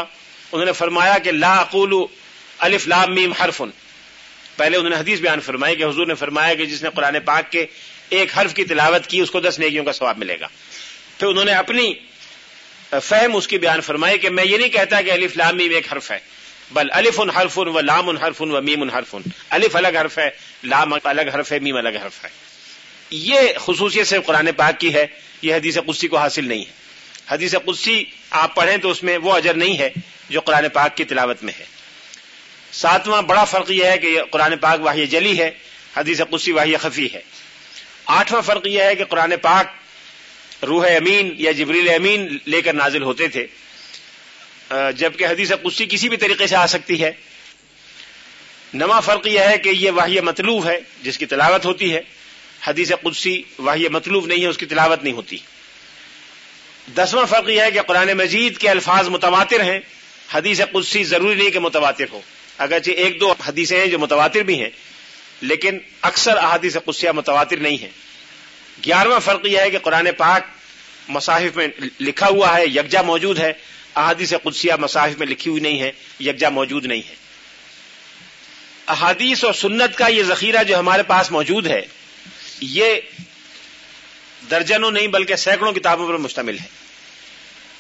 انہوں نے فرمایا کہ لا اقول الف لام میم حرفن پہلے انہوں نے حدیث بیان فرمائی کہ حضور نے فرمایا کہ جس نے قرآن پاک کے ایک حرف کی تلاوت کی، اس کو دس نیکیوں کا ثواب ملے گا۔ پھر انہوں نے اپنی فہم اس کی بیان فرمائی کہ میں یہ نہیں کہتا کہ الف لام میم ایک حرف ہے۔ بل الف ان حرف و لام ان حرف و میم ان حرف. الف الگ حرف ہے، لام الگ حرف ہے، میم الگ حرف ہے. یہ خصوصیت سے قرآن پاک کی ہے، یہ حدیث قدسی کو حاصل نہیں ہے. حدیث قدسی آپ پڑھیں تو اس میں وہ اجر نہیں ہے جو قرآن پاک کی تلاوت میں ہے. ساتواں بڑا فرق یہ ہے کہ قرآن پاک واحیہ جلی ہے، حدیث قدسی واحیہ خفی ہے. آٹھواں فرق یہ ہے کہ قرآن پاک روح امین یا جبریل امین لے کر نازل ہوتے تھے جبکہ حدیث قدسی کسی بھی طریقے سے آ سکتی ہے۔ نواں فرق یہ ہے کہ یہ واحیہ مطلوب ہے، جس کی تلاوت ہوتی ہے۔ حدیث قدسی واحیہ مطلوب نہیں ہے، اس کی تلاوت نہیں ہوتی۔ دسواں فرق یہ ہے کہ قرآن مجید کے الفاظ متواتر ہیں۔ حدیث قدسی ضروری نہیں کہ متواتر ہو۔ اگرچہ ایک دو حدیثیں ہیں جو متواتر بھی ہیں، لیکن اکثر احادیث قدسیہ متواتر نہیں ہیں۔ گیارہواں فرق یہ ہے کہ قرآن پاک مصاحف میں لکھا ہوا ہے، یکجا موجود ہے۔ احادیث قدسیہ مصاحف میں لکھی ہوئی نہیں ہے یکجا موجود نہیں ہے۔ احادیث اور سنت کا یہ ذخیرہ جو ہمارے پاس موجود ہے، یہ درجنوں نہیں بلکہ سینکڑوں کتابوں پر مشتمل ہے۔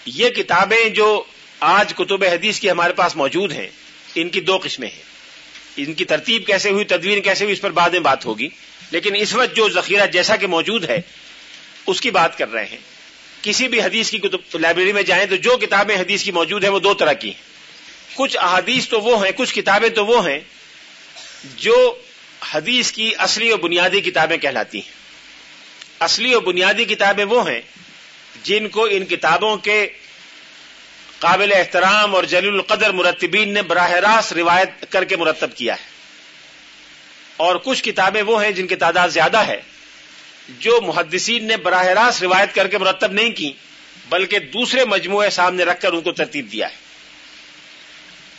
یہ کتابیں جو آج کتب حدیث کی ہمارے پاس موجود ہیں، ان کی دو قسمیں ہیں۔ ان کی ترتیب کیسے ہوئی، تدوین کیسے ہوئی، اس پر بعد میں بات ہوگی۔ لیکن اس وقت جو ذخیرہ جیسا کہ موجود ہے، اس کی بات کر رہے ہیں۔ کسی بھی حدیث کی لائبریری میں جائیں تو جو کتابیں حدیث کی موجود ہیں وہ دو طرح کی ہیں۔ کچھ احادیث تو وہ ہیں، کچھ کتابیں تو وہ ہیں جو حدیث کی اصلی اور بنیادی کتابیں کہلاتی ہیں۔ اصلی اور بنیادی کتابیں وہ ہیں جن کو ان کتابوں کے قابل احترام اور جلیل القدر مرتبین نے براہ راست روایت کر کے مرتب کیا ہے۔ اور کچھ کتابیں وہ ہیں جن کی تعداد زیادہ ہے۔ جو محدثین نے براہ راست روایت کر کے مرتب نہیں کی، بلکہ دوسرے مجموعے سامنے رکھ کر ان کو ترتیب دیا ہے۔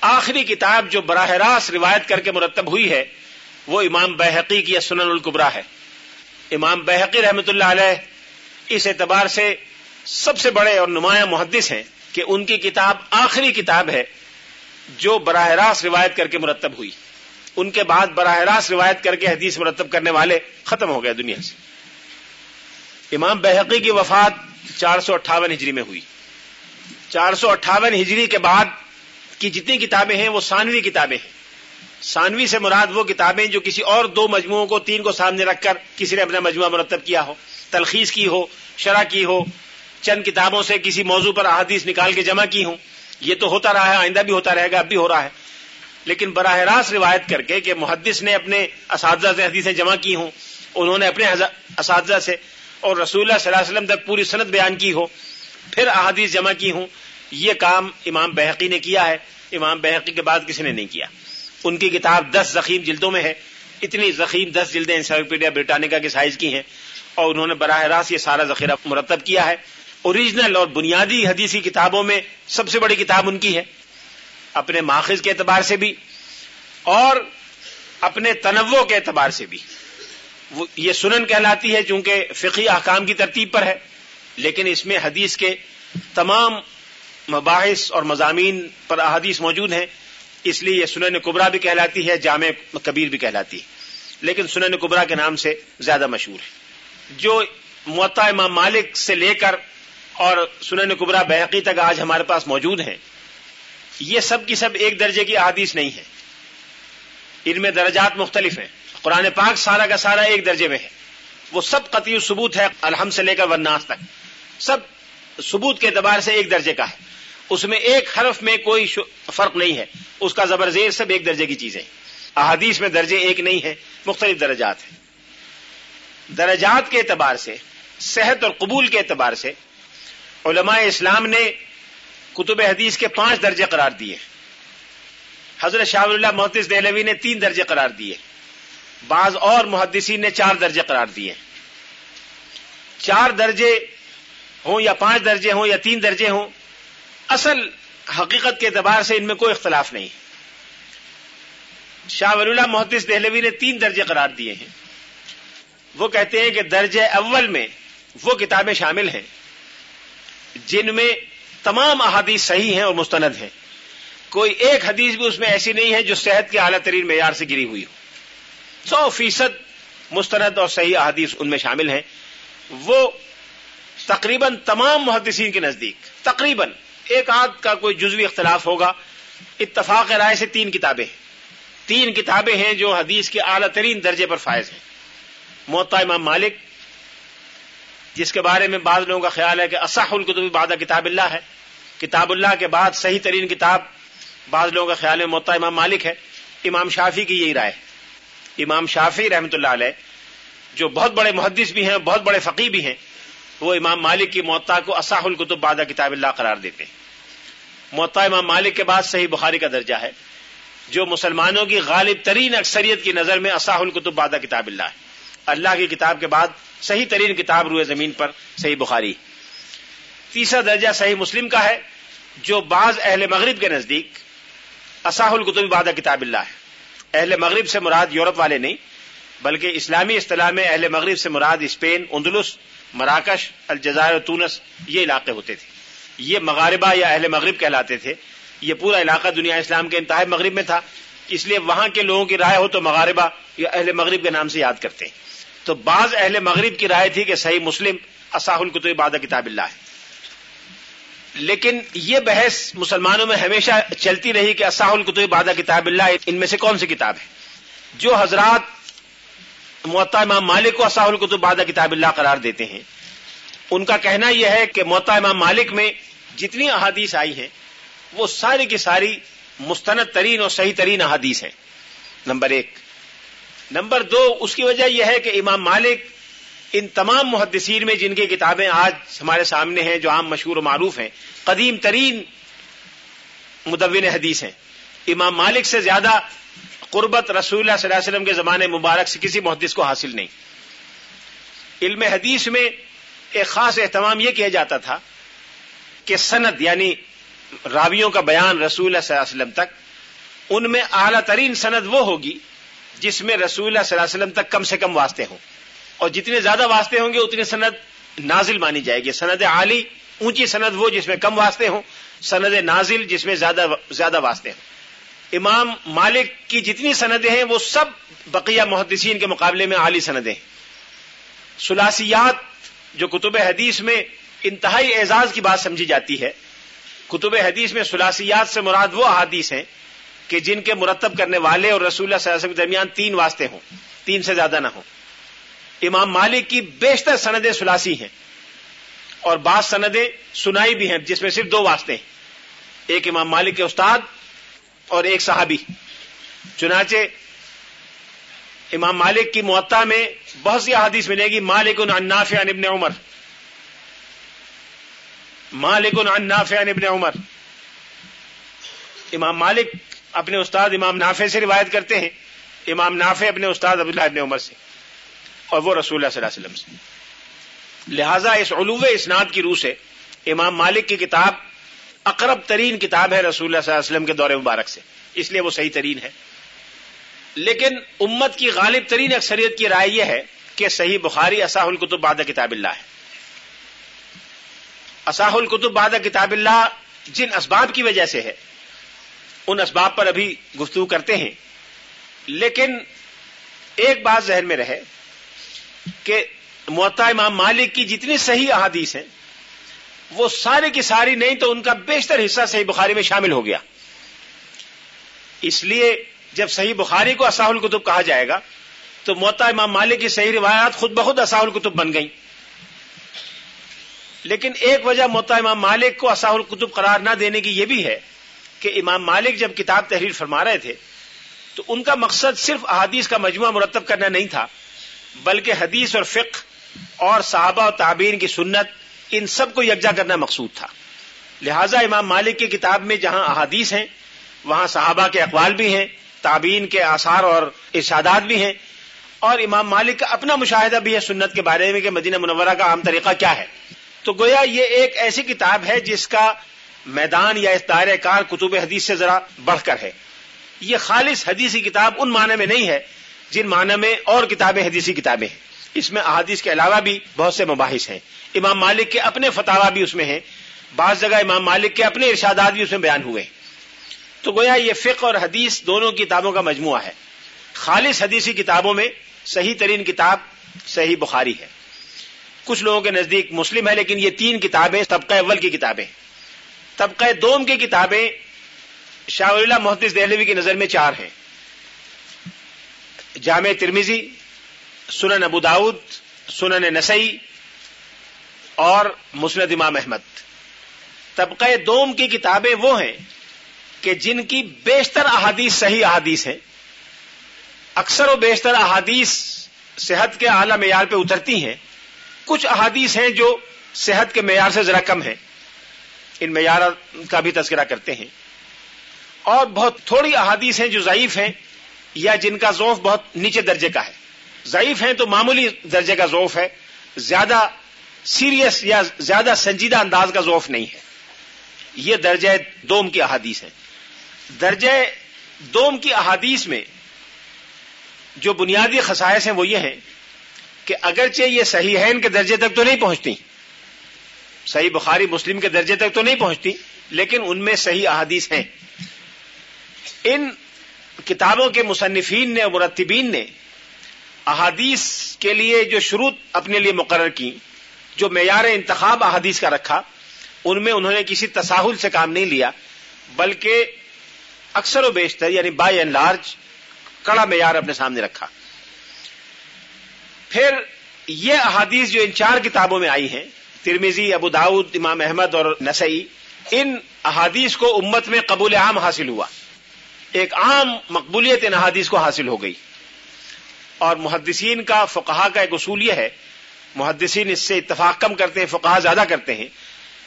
آخری کتاب جو براہ راست روایت کر کے مرتب ہوئی ہے، وہ امام بحقی کی سنن القبرا ہے۔ امام بحقی رحمۃ اللہ علیہ اس اعتبار سے سب سے بڑے اور نمایاں محدث ہیں کہ ان کی کتاب آخری کتاب ہے جو براہ راست روایت کر کے مرتب ہوئی۔ ان کے بعد براہ راست روایت کر کے حدیث مرتب کرنے والے ختم ہو گئے دنیا سے۔ امام بحقی کی وفات چار سو اٹھاون ہجری میں ہوئی۔ چار سو اٹھاون ہجری کے بعد کی جتنی کتابیں ہیں وہ سانوی کتابیں ہیں۔ سانوی سے مراد وہ کتابیں جو کسی اور دو مجموعوں کو تین کو سامنے رکھ کر کسی نے اپنا مجموعہ مرتب کیا ہو، تلخیص کی ہو، شرح کی ہو، چند کتابوں سے کسی موضوع پر احادیث نکال کے جمع کی ہوں۔ یہ تو ہوتا رہا ہے، آئندہ بھی ہوتا رہے گا، اب بھی ہو رہا ہے۔ لیکن براہ راست روایت کر کے کہ محدث نے اپنے اساتذہ سے حدیثیں جمع کی ہوں، انہوں نے اپنے اساتذہ سے اور رسول اللہ صلی اللہ علیہ وسلم تک پوری صنعت بیان کی ہو، پھر احادیث جمع کی ہوں۔ یہ کام امام بحقی نے کیا ہے۔ امام بحقی کے بعد کسی نے نہیں کیا۔ ان کی کتاب دس زخیم جلدوں میں ہے۔ اتنی زخیم دس جلدیں انسائکلوپیڈیا برٹانیکا کے سائز کی ہیں۔ اور انہوں نے براہ راست یہ سارا ذخیرہ مرتب کیا ہے۔ اوریجنل اور بنیادی حدیثی کتابوں میں سب سے بڑی کتاب ان کی ہے۔ اپنے ماخذ کے اعتبار سے بھی اور اپنے تنوع کے اعتبار سے بھی۔ یہ سنن کہلاتی ہے چونکہ فقی احکام کی ترتیب پر ہے، لیکن اس میں حدیث کے تمام مباحث اور مضامین پر احادیث موجود ہیں، اس لیے یہ سنن کبرا بھی کہلاتی ہے، جامع کبیر بھی کہلاتی ہے۔ لیکن سنن کبرا کے نام سے زیادہ مشہور ہے۔ جو معطا امام مالک سے لے کر اور سنن کبرا بحقی تک آج ہمارے پاس موجود ہیں، یہ سب کی سب ایک درجے کی احادیث نہیں ہے ان میں درجات مختلف ہیں۔ قرآن پاک سارا کا سارا ایک درجے میں ہے۔ وہ سب قطعی ثبوت ہے الحمد سے لے کر ورناس تک۔ سب ثبوت کے اعتبار سے ایک درجے کا ہے۔ اس میں ایک حرف میں کوئی فرق نہیں ہے۔ اس کا زبر زیر سب ایک درجے کی چیزیں احادیث میں درجے ایک نہیں ہے مختلف درجات ہیں۔ درجات کے اعتبار سے، صحت اور قبول کے اعتبار سے علماء اسلام نے کتب حدیث کے پانچ درجے قرار دیے۔ حضرت شاہ اللہ محدث دہلوی نے تین درجے قرار دیے۔ بعض اور محدثین نے چار درجے قرار دیے چار درجے ہوں یا پانچ درجے ہوں یا تین درجے ہوں، اصل حقیقت کے اعتبار سے ان میں کوئی اختلاف نہیں۔ شاہ ولی اللہ محدث دہلوی نے تین درجے قرار دیے ہیں۔ وہ کہتے ہیں کہ درجے اول میں وہ کتابیں شامل ہیں، جن میں تمام احادیث صحیح ہیں اور مستند ہیں۔ کوئی ایک حدیث بھی اس میں ایسی نہیں ہے جو صحت کے اعلیٰ ترین معیار سے گری ہوئی ہو۔ سو فیصد مستند اور صحیح احادیث ان میں شامل ہیں۔ وہ تقریباً تمام محدثین کے نزدیک، تقریباً ایک آدھ کا کوئی جزوی اختلاف ہوگا۔ اتفاق رائے سے تین کتابیں تین کتابیں ہیں جو حدیث کے اعلیٰ ترین درجے پر فائز ہیں۔ موتا امام مالک، جس کے بارے میں بعض لوگوں کا خیال ہے کہ اصح القتب بعد کتاب اللہ ہے۔ کتاب اللہ کے بعد صحیح ترین کتاب بعض لوگوں کا خیال ہے موتا امام مالک ہے۔ امام شافی کی یہی رائے۔ ہے امام شافی رحمۃ اللہ علیہ، جو بہت بڑے محدث بھی ہیں، بہت بڑے فقی بھی ہیں، وہ امام مالک کی معتا کو اصاح القتب بادہ کتاب اللہ قرار دیتے ہیں۔ معتا امام مالک کے بعد صحیح بخاری کا درجہ ہے، جو مسلمانوں کی غالب ترین اکثریت کی نظر میں اصاح القتب بادہ کتاب اللہ ہے۔ اللہ کی کتاب کے بعد صحیح ترین کتاب روئے زمین پر صحیح بخاری۔ تیسرا درجہ صحیح مسلم کا ہے، جو بعض اہل مغرب کے نزدیک اصاح القتب بادہ کتاب اللہ ہے۔ اہل مغرب سے مراد یورپ والے نہیں، بلکہ اسلامی اصطلاح میں اہل مغرب سے مراد اسپین، اندلس، مراکش، الجزائر تونس، یہ علاقے ہوتے تھے۔ یہ مغاربہ یا اہل مغرب کہلاتے تھے۔ یہ پورا علاقہ دنیا اسلام کے انتہائی مغرب میں تھا۔ اس لیے وہاں کے لوگوں کی رائے ہو تو مغاربہ یا اہل مغرب کے نام سے یاد کرتے ہیں۔ تو بعض اہل مغرب کی رائے تھی کہ صحیح مسلم اصاح القتب بادہ کتاب اللہ ہے۔ لیکن یہ بحث مسلمانوں میں ہمیشہ چلتی رہی کہ اصاح القتب بادہ کتاب اللہ، ان میں سے کون سی کتاب ہے؟ جو حضرات معطا امام مالک کو اصاح القتب بادہ کتاب اللہ قرار دیتے ہیں۔ ان کا کہنا یہ ہے کہ معطا امام مالک میں جتنی احادیث آئی ہیں، وہ ساری کی ساری مستند ترین اور صحیح ترین احادیث ہیں۔ نمبر ایک۔ نمبر دو، اس کی وجہ یہ ہے کہ امام مالک ان تمام محدثین میں جن کی کتابیں آج ہمارے سامنے ہیں جو عام مشہور و معروف ہیں، قدیم ترین مدون حدیث ہیں۔ امام مالک سے زیادہ قربت رسول اللہ صلی اللہ علیہ وسلم کے زمانے مبارک سے کسی محدث کو حاصل نہیں۔ علم حدیث میں ایک خاص اہتمام یہ کیا جاتا تھا کہ سند یعنی راویوں کا بیان رسول اللہ صلی اللہ علیہ وسلم تک، ان میں اعلی ترین سند وہ ہوگی جس میں رسول اللہ صلی اللہ علیہ وسلم تک کم سے کم واسطے ہوں۔ اور جتنے زیادہ واسطے ہوں گے اتنی سند نازل مانی جائے گی۔ سند عالی اونچی سند وہ جس میں کم واسطے ہوں، سند نازل جس میں زیادہ زیادہ واسطے ہوں۔ امام مالک کی جتنی سندیں ہیں، وہ سب بقیہ محدثین کے مقابلے میں عالی سندیں ہیں۔ سلاسیات جو کتب حدیث میں انتہائی اعزاز کی بات سمجھی جاتی ہے، کتب حدیث میں سلاسیات سے مراد وہ احادیث ہیں کہ جن کے مرتب کرنے والے اور رسول اللہ صلی اللہ علیہ وسلم کے درمیان تین واسطے ہوں، تین سے زیادہ نہ ہوں۔ امام مالک کی بیشتر سندیں سلاسی ہیں اور بعض سندیں سنائی بھی ہیں، جس میں صرف دو واسطے ہیں۔ ایک امام مالک کے استاد اور ایک صحابی۔ چنانچہ امام مالک کی معطا میں بہت سی احادیث ملے گی مالک عن نافع عن ابن عمر۔ مالک عن نافع عن ابن عمر۔ امام مالک اپنے استاد امام نافع سے روایت کرتے ہیں۔ امام نافع اپنے استاد عبداللہ ابن عمر سے۔ اور وہ رسول اللہ صلی اللہ علیہ وسلم سے۔ لہذا اس علو اسناد کی روح سے امام مالک کی کتاب اقرب ترین کتاب ہے رسول اللہ صلی اللہ علیہ وسلم کے دور مبارک سے۔ اس لیے وہ صحیح ترین ہے۔ لیکن امت کی غالب ترین اکثریت کی رائے یہ ہے کہ صحیح بخاری اصاح القتب بادہ کتاب اللہ ہے۔ اصاح القتب بادہ کتاب اللہ جن اسباب کی وجہ سے ہے، ان اسباب پر ابھی گفتگو کرتے ہیں۔ لیکن ایک بات ذہن میں رہے کہ معطا امام مالک کی جتنی صحیح احادیث ہیں، وہ سارے کی ساری نہیں تو ان کا بیشتر حصہ صحیح بخاری میں شامل ہو گیا۔ اس لیے جب صحیح بخاری کو اصاح القتب کہا جائے گا، تو معطا امام مالک کی صحیح روایات خود بخود اصاح القتب بن گئیں۔ لیکن ایک وجہ معطا امام مالک کو اصاح القتب قرار نہ دینے کی یہ بھی ہے کہ امام مالک جب کتاب تحریر فرما رہے تھے، تو ان کا مقصد صرف احادیث کا مجموعہ مرتب کرنا نہیں تھا۔ بلکہ حدیث اور فقہ اور صحابہ و تعبین کی سنت ان سب کو یکجا کرنا مقصود تھا۔ لہذا امام مالک کی کتاب میں جہاں احادیث ہیں، وہاں صحابہ کے اقوال بھی ہیں تعبین کے آثار اور ارشادات بھی ہیں، اور امام مالک کا اپنا مشاہدہ بھی ہے سنت کے بارے میں کہ مدینہ منورہ کا عام طریقہ کیا ہے۔ تو گویا یہ ایک ایسی کتاب ہے جس کا میدان یا اس دائرہ کار کتب حدیث سے ذرا بڑھ کر ہے۔ یہ خالص حدیثی کتاب ان معنی میں نہیں ہے جن معنی میں اور کتابیں حدیثی کتابیں ہیں۔ اس میں احادیث کے علاوہ بھی بہت سے مباحث ہیں۔ امام مالک کے اپنے فتوا بھی اس میں ہیں۔ بعض جگہ امام مالک کے اپنے ارشادات بھی اس میں بیان ہوئے۔ تو گویا یہ فقہ اور حدیث دونوں کتابوں کا مجموعہ ہے۔ خالص حدیثی کتابوں میں صحیح ترین کتاب صحیح بخاری ہے۔ کچھ لوگوں کے نزدیک مسلم ہے، لیکن یہ تین کتابیں طبقہ اول کی کتابیں طبقہ دوم کی کتابیں شاہ اللہ محدث دہلوی کی نظر میں چار ہیں۔ جامع ترمیزی سنن ابو داود، سنن نسائی اور مسند امام احمد۔ طبقہ دوم کی کتابیں وہ ہیں کہ جن کی بیشتر احادیث صحیح احادیث ہیں۔ اکثر و بیشتر احادیث صحت کے اعلی معیار پہ اترتی ہیں۔ کچھ احادیث ہیں جو صحت کے معیار سے ذرا کم ہیں۔ ان معیار کا بھی تذکرہ کرتے ہیں۔ اور بہت تھوڑی احادیث ہیں جو ضعیف ہیں۔ یا جن کا ذوف بہت نیچے درجے کا ہے۔ ضعیف ہیں تو معمولی درجے کا ذوف ہے، زیادہ سیریس یا زیادہ سنجیدہ انداز کا ذوف نہیں ہے۔ یہ درجہ دوم کی احادیث ہیں۔ درجہ دوم کی احادیث میں جو بنیادی خصائص ہیں وہ یہ ہیں کہ اگرچہ یہ صحیح ہے ان کے درجے تک تو نہیں پہنچتی، صحیح بخاری مسلم کے درجے تک تو نہیں پہنچتی، لیکن ان میں صحیح احادیث ہیں۔ ان کتابوں کے مصنفین نے مرتبین نے احادیث کے لیے جو شروط اپنے لیے مقرر کی، جو معیار انتخاب احادیث کا رکھا، ان میں انہوں نے کسی تساہل سے کام نہیں لیا، بلکہ اکثر و بیشتر یعنی بائی اینڈ لارج کڑا معیار اپنے سامنے رکھا۔ پھر یہ احادیث جو ان چار کتابوں میں آئی ہیں ترمیزی ابو داود امام احمد اور نسئی ان احادیث کو امت میں قبول عام حاصل ہوا۔ ایک عام مقبولیت ان احادیث کو حاصل ہو گئی۔ اور محدثین کا فقہا کا ایک اصول یہ ہے، محدثین اس سے اتفاق کم کرتے ہیں، فقہا زیادہ کرتے ہیں۔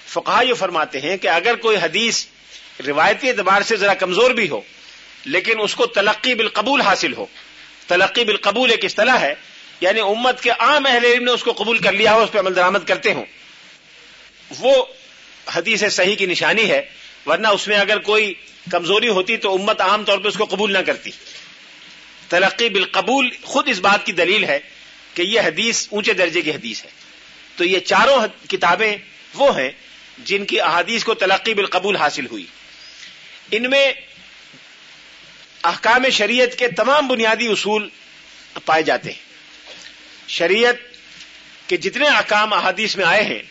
فقہا یہ فرماتے ہیں کہ اگر کوئی حدیث روایتی اعتبار سے ذرا کمزور بھی ہو، لیکن اس کو تلقی بالقبول حاصل ہو۔ تلقی بالقبول ایک اصطلاح ہے یعنی امت کے عام اہل علم نے اس کو قبول کر لیا ہو، اس پہ عمل درامد کرتے ہوں۔ وہ حدیث صحیح کی نشانی ہے، ورنہ اس میں اگر کوئی کمزوری ہوتی تو امت عام طور پہ اس کو قبول نہ کرتی۔ تلقی بالقبول خود اس بات کی دلیل ہے کہ یہ حدیث اونچے درجے کی حدیث ہے۔ تو یہ چاروں کتابیں وہ ہیں جن کی احادیث کو تلقی بالقبول حاصل ہوئی۔ ان میں احکام شریعت کے تمام بنیادی اصول پائے جاتے ہیں۔ شریعت کے جتنے احکام احادیث میں آئے ہیں،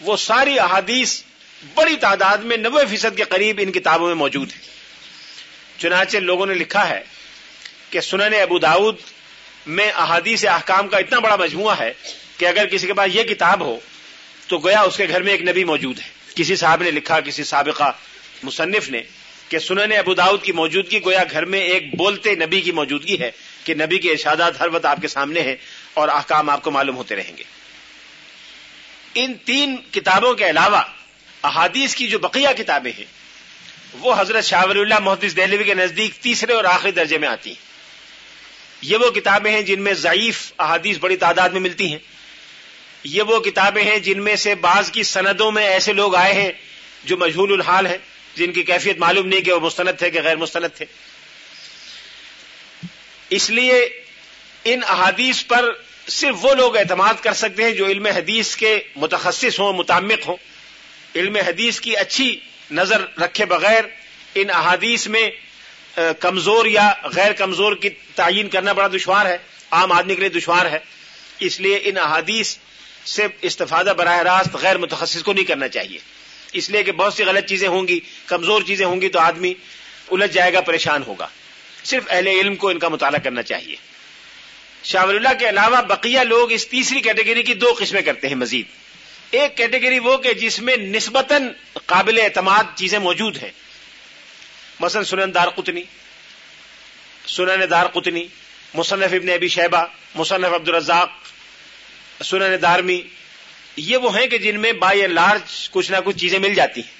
وہ ساری احادیث بڑی تعداد میں نوے فیصد کے قریب ان کتابوں میں موجود ہیں۔ چنانچہ لوگوں نے لکھا ہے کہ سنن ابو داود میں احادیث احکام کا اتنا بڑا مجموعہ ہے کہ اگر کسی کے پاس یہ کتاب ہو تو گویا اس کے گھر میں ایک نبی موجود ہے۔ کسی صاحب نے لکھا، کسی سابقہ مصنف نے کہ سنن ابو داود کی موجودگی گویا گھر میں ایک بولتے نبی کی موجودگی ہے کہ نبی کے ارشادات ہر وقت آپ کے سامنے ہیں اور احکام آپ کو معلوم ہوتے رہیں گے۔ ان تین کتابوں کے علاوہ احادیث کی جو بقیہ کتابیں ہیں، وہ حضرت شاہ ولی اللہ محدث دہلوی کے نزدیک تیسرے اور آخری درجے میں آتی ہیں۔ یہ وہ کتابیں ہیں جن میں ضعیف احادیث بڑی تعداد میں ملتی ہیں۔ یہ وہ کتابیں ہیں جن میں سے بعض کی سندوں میں ایسے لوگ آئے ہیں جو مجہول الحال ہیں، جن کی کیفیت معلوم نہیں کہ وہ مستند تھے کہ غیر مستند تھے۔ اس لیے ان احادیث پر صرف وہ لوگ اعتماد کر سکتے ہیں جو علم حدیث کے متخصص ہوں، متعمق ہوں۔ علم حدیث کی اچھی نظر رکھے بغیر ان احادیث میں کمزور یا غیر کمزور کی تعین کرنا بڑا دشوار ہے، عام آدمی کے لیے دشوار ہے۔ اس لیے ان احادیث سے استفادہ براہ راست غیر متخصص کو نہیں کرنا چاہیے۔ اس لیے کہ بہت سی غلط چیزیں ہوں گی، کمزور چیزیں ہوں گی تو آدمی الجھ جائے گا، پریشان ہوگا۔ صرف اہل علم کو ان کا مطالعہ کرنا چاہیے۔ شاہ اللہ کے علاوہ بقیہ لوگ اس تیسری کیٹیگری کی دو قسمیں کرتے ہیں مزید۔ ایک کیٹیگری وہ کہ جس میں نسبتاً قابل اعتماد چیزیں موجود ہیں۔ مثلا سنن دار قطنی، سنن دار قطنی، مصنف ابن ابی شہبہ مصنف عبد الرزاق سنن دارمی، یہ وہ ہیں کہ جن میں بائی لارج کچھ نہ کچھ چیزیں مل جاتی ہیں۔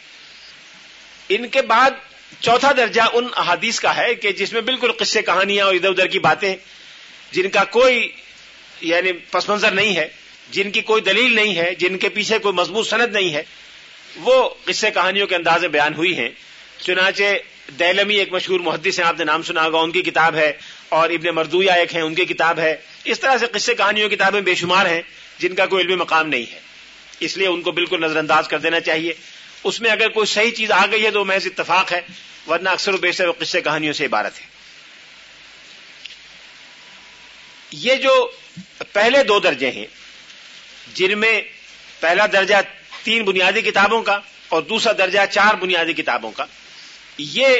ان کے بعد چوتھا درجہ ان احادیث کا ہے کہ جس میں بالکل قصے کہانیاں اور ادھر ادھر کی باتیں جن کا کوئی یعنی پس منظر نہیں ہے۔ جن کی کوئی دلیل نہیں ہے، جن کے پیچھے کوئی مضبوط سند نہیں ہے، وہ قصے کہانیوں کے انداز بیان ہوئی ہیں۔ چنانچہ دیلمی ایک مشہور محدث ہیں، آپ نے نام سنا ہوگا، ان کی کتاب ہے، اور ابن مردویا ایک ہیں، ان کی کتاب ہے۔ اس طرح سے قصے کہانیوں کی کتابیں بے شمار ہیں، جن کا کوئی علمی مقام نہیں ہے۔ اس لیے ان کو بالکل نظر انداز کر دینا چاہیے۔ اس میں اگر کوئی صحیح چیز آ گئی ہے تو محض اتفاق ہے، ورنہ اکثر و بیشتر وہ قصے کہانیوں سے عبارت ہے یہ جو پہلے دو درجے ہیں جن میں پہلا درجہ تین بنیادی کتابوں کا اور دوسرا درجہ چار بنیادی کتابوں کا۔ یہ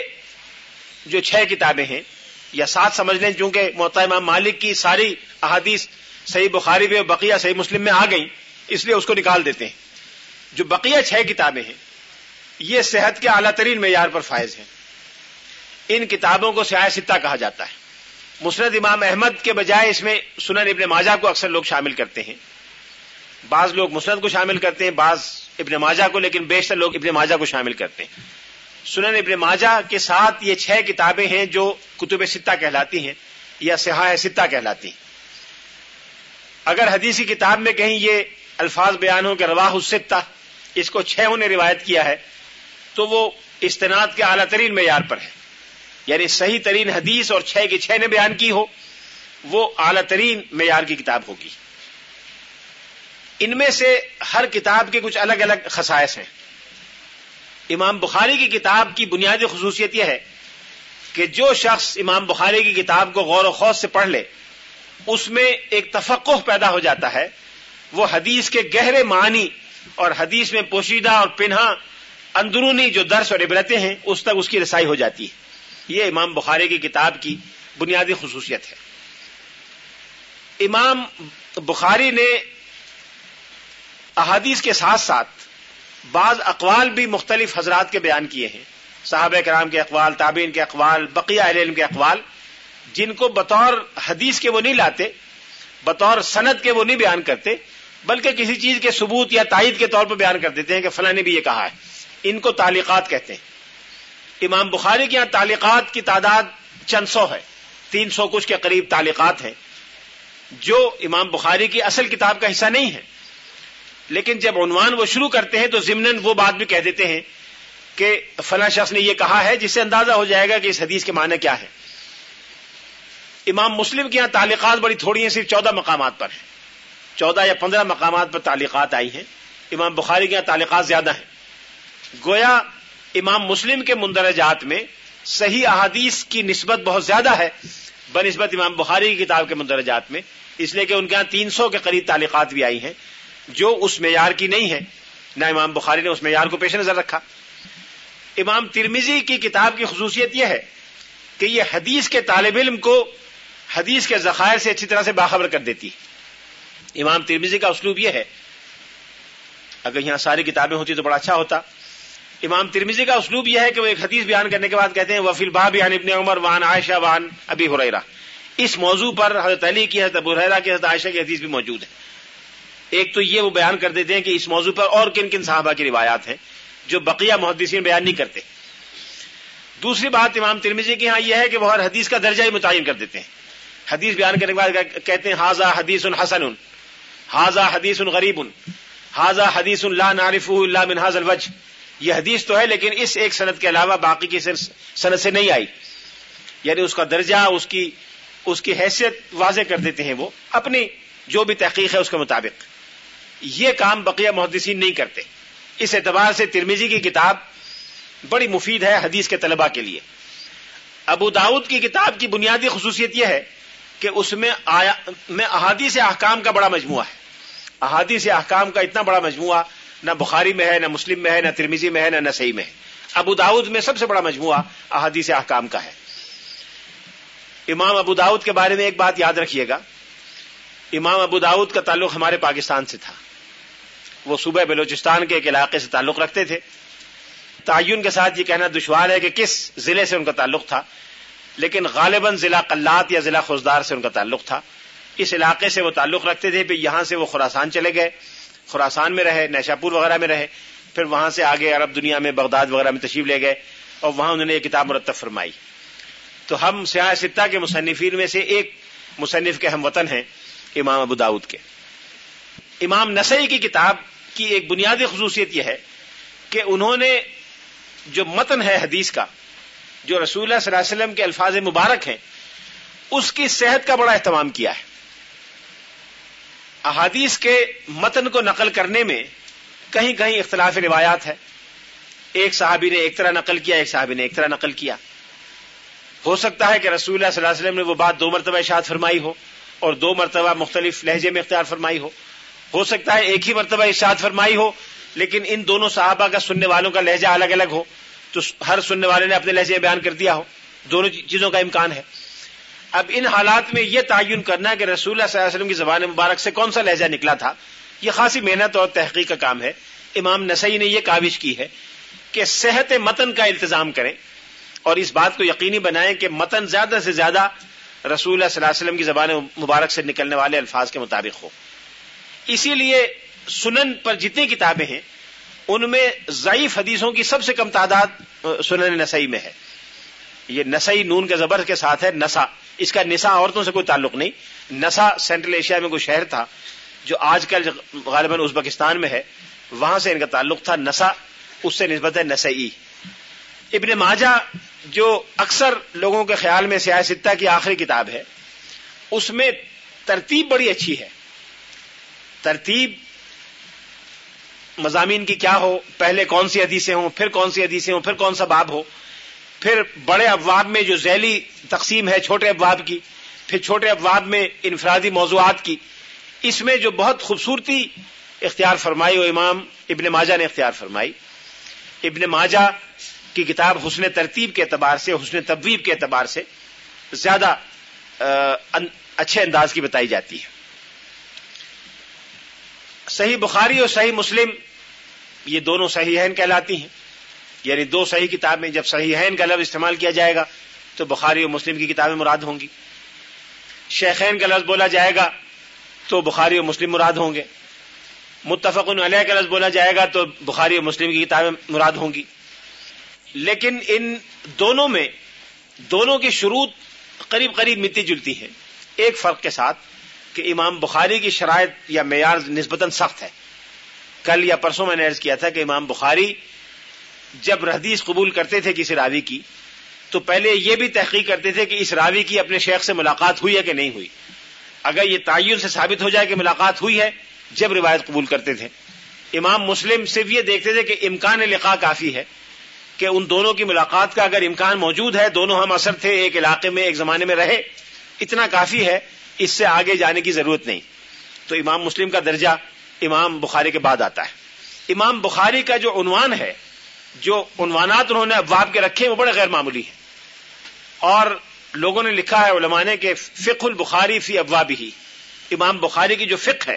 جو چھ کتابیں ہیں، یا سات سمجھ لیں، چونکہ محتا امام مالک کی ساری احادیث صحیح بخاری میں بقیہ صحیح مسلم میں آ گئی اس لیے اس کو نکال دیتے ہیں۔ جو بقیہ چھ کتابیں ہیں، یہ صحت کے اعلیٰ ترین معیار پر فائز ہیں۔ ان کتابوں کو سیاہ ستہ کہا جاتا ہے۔ مسرت امام احمد کے بجائے اس میں سنن ابن ماجہ کو اکثر لوگ شامل کرتے ہیں۔ بعض لوگ مسرت کو شامل کرتے ہیں، بعض ابن ماجہ کو، لیکن بیشتر لوگ ابن ماجہ کو شامل کرتے ہیں۔ سنن ابن ماجہ کے ساتھ یہ چھ کتابیں ہیں جو کتب ستہ کہلاتی ہیں یا سیاح ستہ کہلاتی ہیں۔ اگر حدیثی کتاب میں کہیں یہ الفاظ بیان ہو کہ رواہ الستہ اس کو چھ نے روایت کیا ہے، تو وہ استناد کے اعلیٰ ترین معیار پر ہے۔ یعنی صحیح ترین حدیث اور چھ کی چھ نے بیان کی ہو، وہ اعلی ترین معیار کی کتاب ہوگی۔ ان میں سے ہر کتاب کے کچھ الگ الگ خصائص ہیں۔ امام بخاری کی کتاب کی بنیادی خصوصیت یہ ہے کہ جو شخص امام بخاری کی کتاب کو غور و خوص سے پڑھ لے، اس میں ایک تفقع پیدا ہو جاتا ہے۔ وہ حدیث کے گہرے معنی اور حدیث میں پوشیدہ اور پنہا اندرونی جو درس اور عبرتیں ہیں، اس تک اس کی رسائی ہو جاتی ہے۔ یہ امام بخاری کی کتاب کی بنیادی خصوصیت ہے۔ امام بخاری نے احادیث کے ساتھ ساتھ بعض اقوال بھی مختلف حضرات کے بیان کیے ہیں۔ صحابہ کرام کے اقوال، تابعین کے اقوال، بقیہ علم کے اقوال، جن کو بطور حدیث کے وہ نہیں لاتے، بطور سند کے وہ نہیں بیان کرتے، بلکہ کسی چیز کے ثبوت یا تائید کے طور پر بیان کر دیتے ہیں کہ فلاں نے بھی یہ کہا ہے۔ ان کو تعلیقات کہتے ہیں۔ امام بخاری کے یہاں تعلیقات کی تعداد چند سو ہے، تین سو کچھ کے قریب تعلیقات ہیں، جو امام بخاری کی اصل کتاب کا حصہ نہیں ہے۔ لیکن جب عنوان وہ شروع کرتے ہیں تو ضمن وہ بات بھی کہہ دیتے ہیں کہ فلاں شخص نے یہ کہا ہے جس سے اندازہ ہو جائے گا کہ اس حدیث کے معنی کیا ہے۔ امام مسلم کے یہاں تعلیقات بڑی تھوڑی ہیں، صرف چودہ مقامات پر ہیں۔ چودہ یا پندرہ مقامات پر تعلیقات آئی ہیں۔ امام بخاری کے یہاں تعلیقات زیادہ ہیں۔ گویا امام مسلم کے مندرجات میں صحیح احادیث کی نسبت بہت زیادہ ہے، بنسبت امام بخاری کی کتاب کے مندرجات میں، اس لیے کہ ان کے یہاں تین سو کے قریب تعلیقات بھی آئی ہیں۔ جو اس معیار کی نہیں ہے، نہ امام بخاری نے اس معیار کو پیش نظر رکھا۔ امام ترمیزی کی کتاب کی خصوصیت یہ ہے کہ یہ حدیث کے طالب علم کو حدیث کے ذخائر سے اچھی طرح سے باخبر کر دیتی۔ امام ترمیزی کا اسلوب یہ ہے، اگر یہاں ساری کتابیں ہوتی تو بڑا اچھا ہوتا۔ امام ترمیزی کا اسلوب یہ ہے کہ وہ ایک حدیث بیان کرنے کے بعد کہتے ہیں وفیل باب یعنی ابن عمر وان عائشہ وان ابی ہریرا اس موضوع پر حضرت علی کی، حضرت ابو حریرا کی، حضرت عائشہ کی حدیث بھی موجود ہے۔ ایک تو یہ وہ بیان کر دیتے ہیں کہ اس موضوع پر اور کن کن صحابہ کی روایات ہیں جو بقیہ محدثین بیان نہیں کرتے۔ دوسری بات امام ترمیزی کی ہاں یہ ہے کہ وہ ہر حدیث کا درجہ ہی متعین کر دیتے ہیں۔ حدیث بیان کرنے کے بعد کہتے ہیں حاضہ حدیث حسن حاضہ حدیث غریب حاضہ حدیث اللہ نارف اللہ من حاض الوجہ یہ حدیث تو ہے لیکن اس ایک صنعت کے علاوہ باقی کی صنعت سے نہیں آئی۔ یعنی اس کا درجہ، اس کی اس کی حیثیت واضح کر دیتے ہیں وہ۔ اپنی جو بھی تحقیق ہے اس کے مطابق۔ یہ کام بقیہ محدثین نہیں کرتے۔ اس اعتبار سے ترمیزی کی کتاب بڑی مفید ہے حدیث کے طلبہ کے لیے۔ ابو داود کی کتاب کی بنیادی خصوصیت یہ ہے کہ اس میں آیا میں احادیث احکام کا بڑا مجموعہ ہے۔ احادیث احکام کا اتنا بڑا مجموعہ نہ بخاری میں ہے، نہ مسلم میں ہے، نہ ترمیزی میں ہے، نہ نسائی میں ہے۔ ابو داود میں سب سے بڑا مجموعہ احادیث احکام کا ہے۔ امام ابو داود کے بارے میں ایک بات یاد رکھیے گا۔ امام ابو داود کا تعلق ہمارے پاکستان سے تھا۔ وہ صوبہ بلوچستان کے ایک علاقے سے تعلق رکھتے تھے۔ تعین کے ساتھ یہ کہنا دشوار ہے کہ کس ضلع سے ان کا تعلق تھا، لیکن غالباً ضلع قلات یا ضلع خوزدار سے ان کا تعلق تھا۔ اس علاقے سے وہ تعلق رکھتے تھے، پھر یہاں سے وہ خوراسان چلے گئے۔ خوراسان میں رہے، نیشاپور وغیرہ میں رہے۔ پھر وہاں سے آگے عرب دنیا میں، بغداد وغیرہ میں تشریف لے گئے۔ اور وہاں انہوں نے یہ کتاب مرتب فرمائی۔ تو ہم سیاح ستہ کے مصنفین میں سے ایک مصنف کے ہم وطن ہیں، امام ابو داود کے۔ امام نسائی کی کتاب کی ایک بنیادی خصوصیت یہ ہے کہ انہوں نے جو متن ہے حدیث کا، جو رسول اللہ صلی اللہ علیہ وسلم کے الفاظ مبارک ہیں، اس کی صحت کا بڑا اہتمام کیا ہے۔ احادیث کے متن کو نقل کرنے میں کہیں کہیں اختلاف روایات ہے ایک صحابی نے ایک طرح نقل کیا، ایک صحابی نے ایک طرح نقل کیا۔ ہو سکتا ہے کہ رسول اللہ صلی اللہ علیہ وسلم نے وہ بات دو مرتبہ اشاد فرمائی ہو اور دو مرتبہ مختلف لہجے میں اختیار فرمائی ہو۔ ہو سکتا ہے ایک ہی مرتبہ اشاد فرمائی ہو، لیکن ان دونوں صحابہ کا سننے والوں کا لہجہ الگ الگ ہو۔ تو ہر سننے والے نے اپنے لہجے بیان کر دیا ہو۔ دونوں چیزوں کا امکان ہے۔ اب ان حالات میں یہ تعین کرنا کہ رسول اللہ صلی اللہ علیہ وسلم کی زبان مبارک سے کون سا لہجہ نکلا تھا۔ یہ خاصی محنت اور تحقیق کا کام ہے۔ امام نسائی نے یہ کاوش کی ہے کہ صحت متن کا التظام کریں اور اس بات کو یقینی بنائیں کہ متن زیادہ سے زیادہ رسول اللہ صلی اللہ علیہ وسلم کی زبان مبارک سے نکلنے والے الفاظ کے مطابق ہو۔ اسی لیے سنن پر جتنی کتابیں ہیں، ان میں ضعیف حدیثوں کی سب سے کم تعداد سنن نسائی میں ہے۔ یہ نسائی نون کے زبر کے ساتھ ہے، نسا۔ اس کا نسا عورتوں سے کوئی تعلق نہیں۔ نسا سینٹرل ایشیا میں کوئی شہر تھا، جو آج کل غالباً ازبکستان میں ہے، وہاں سے ان کا تعلق تھا، نسا۔ اس سے نسبت ہے نسائی۔ ابن ماجہ، جو اکثر لوگوں کے خیال میں سیاستہ کی آخری کتاب ہے، اس میں ترتیب بڑی اچھی ہے۔ ترتیب مضامین کی کیا ہو؟ پہلے کون سی حدیثیں ہوں؟ پھر کون سی حدیثیں ہوں؟ پھر کون سا باب ہو؟ پھر بڑے ابواب میں جو ذیلی تقسیم ہے چھوٹے ابواب کی، پھر چھوٹے ابواب میں انفرادی موضوعات کی، اس میں جو بہت خوبصورتی اختیار فرمائی وہ امام ابن ماجہ نے اختیار فرمائی۔ ابن ماجہ کی کتاب حسن ترتیب کے اعتبار سے، حسن تبویب کے اعتبار سے زیادہ اچھے انداز کی بتائی جاتی ہے۔ صحیح بخاری اور صحیح مسلم، یہ دونوں صحیح کہلاتی ہیں۔ یعنی دو صحیح کتاب میں جب صحیح کا لفظ استعمال کیا جائے گا، تو بخاری اور مسلم کی کتابیں مراد ہوں گی۔ شیخین کا لفظ بولا جائے گا، تو بخاری و مسلم مراد ہوں گے۔ متفق علیہ کا لفظ بولا جائے گا، تو بخاری و مسلم کی کتابیں مراد ہوں گی۔ لیکن ان دونوں میں، دونوں کی شروط قریب قریب ملتی جلتی ہیں، ایک فرق کے ساتھ۔ کہ امام بخاری کی شرائط یا معیار نسبتاً سخت ہے۔ کل یا پرسوں میں نے عرض کیا تھا کہ امام بخاری جب حدیث قبول کرتے تھے کسی راوی کی، تو پہلے یہ بھی تحقیق کرتے تھے کہ اس راوی کی اپنے شیخ سے ملاقات ہوئی ہے کہ نہیں ہوئی۔ اگر یہ تعین سے ثابت ہو جائے کہ ملاقات ہوئی ہے، جب روایت قبول کرتے تھے۔ امام مسلم صرف یہ دیکھتے تھے کہ امکان لقاء کافی ہے کہ ان دونوں کی ملاقات کا اگر امکان موجود ہے، دونوں ہم اثر تھے، ایک علاقے میں، ایک زمانے میں رہے، اتنا کافی ہے اس سے آگے جانے کی ضرورت نہیں۔ تو امام مسلم کا درجہ امام بخاری کے بعد آتا ہے۔ امام بخاری کا جو عنوان ہے، جو عنوانات انہوں نے ابواب کے رکھے وہ بڑے غیر معمولی ہیں۔ اور لوگوں نے لکھا ہے، علماء نے کہ فقہ البخاری فی ابواب ہی امام بخاری کی جو فقہ ہے،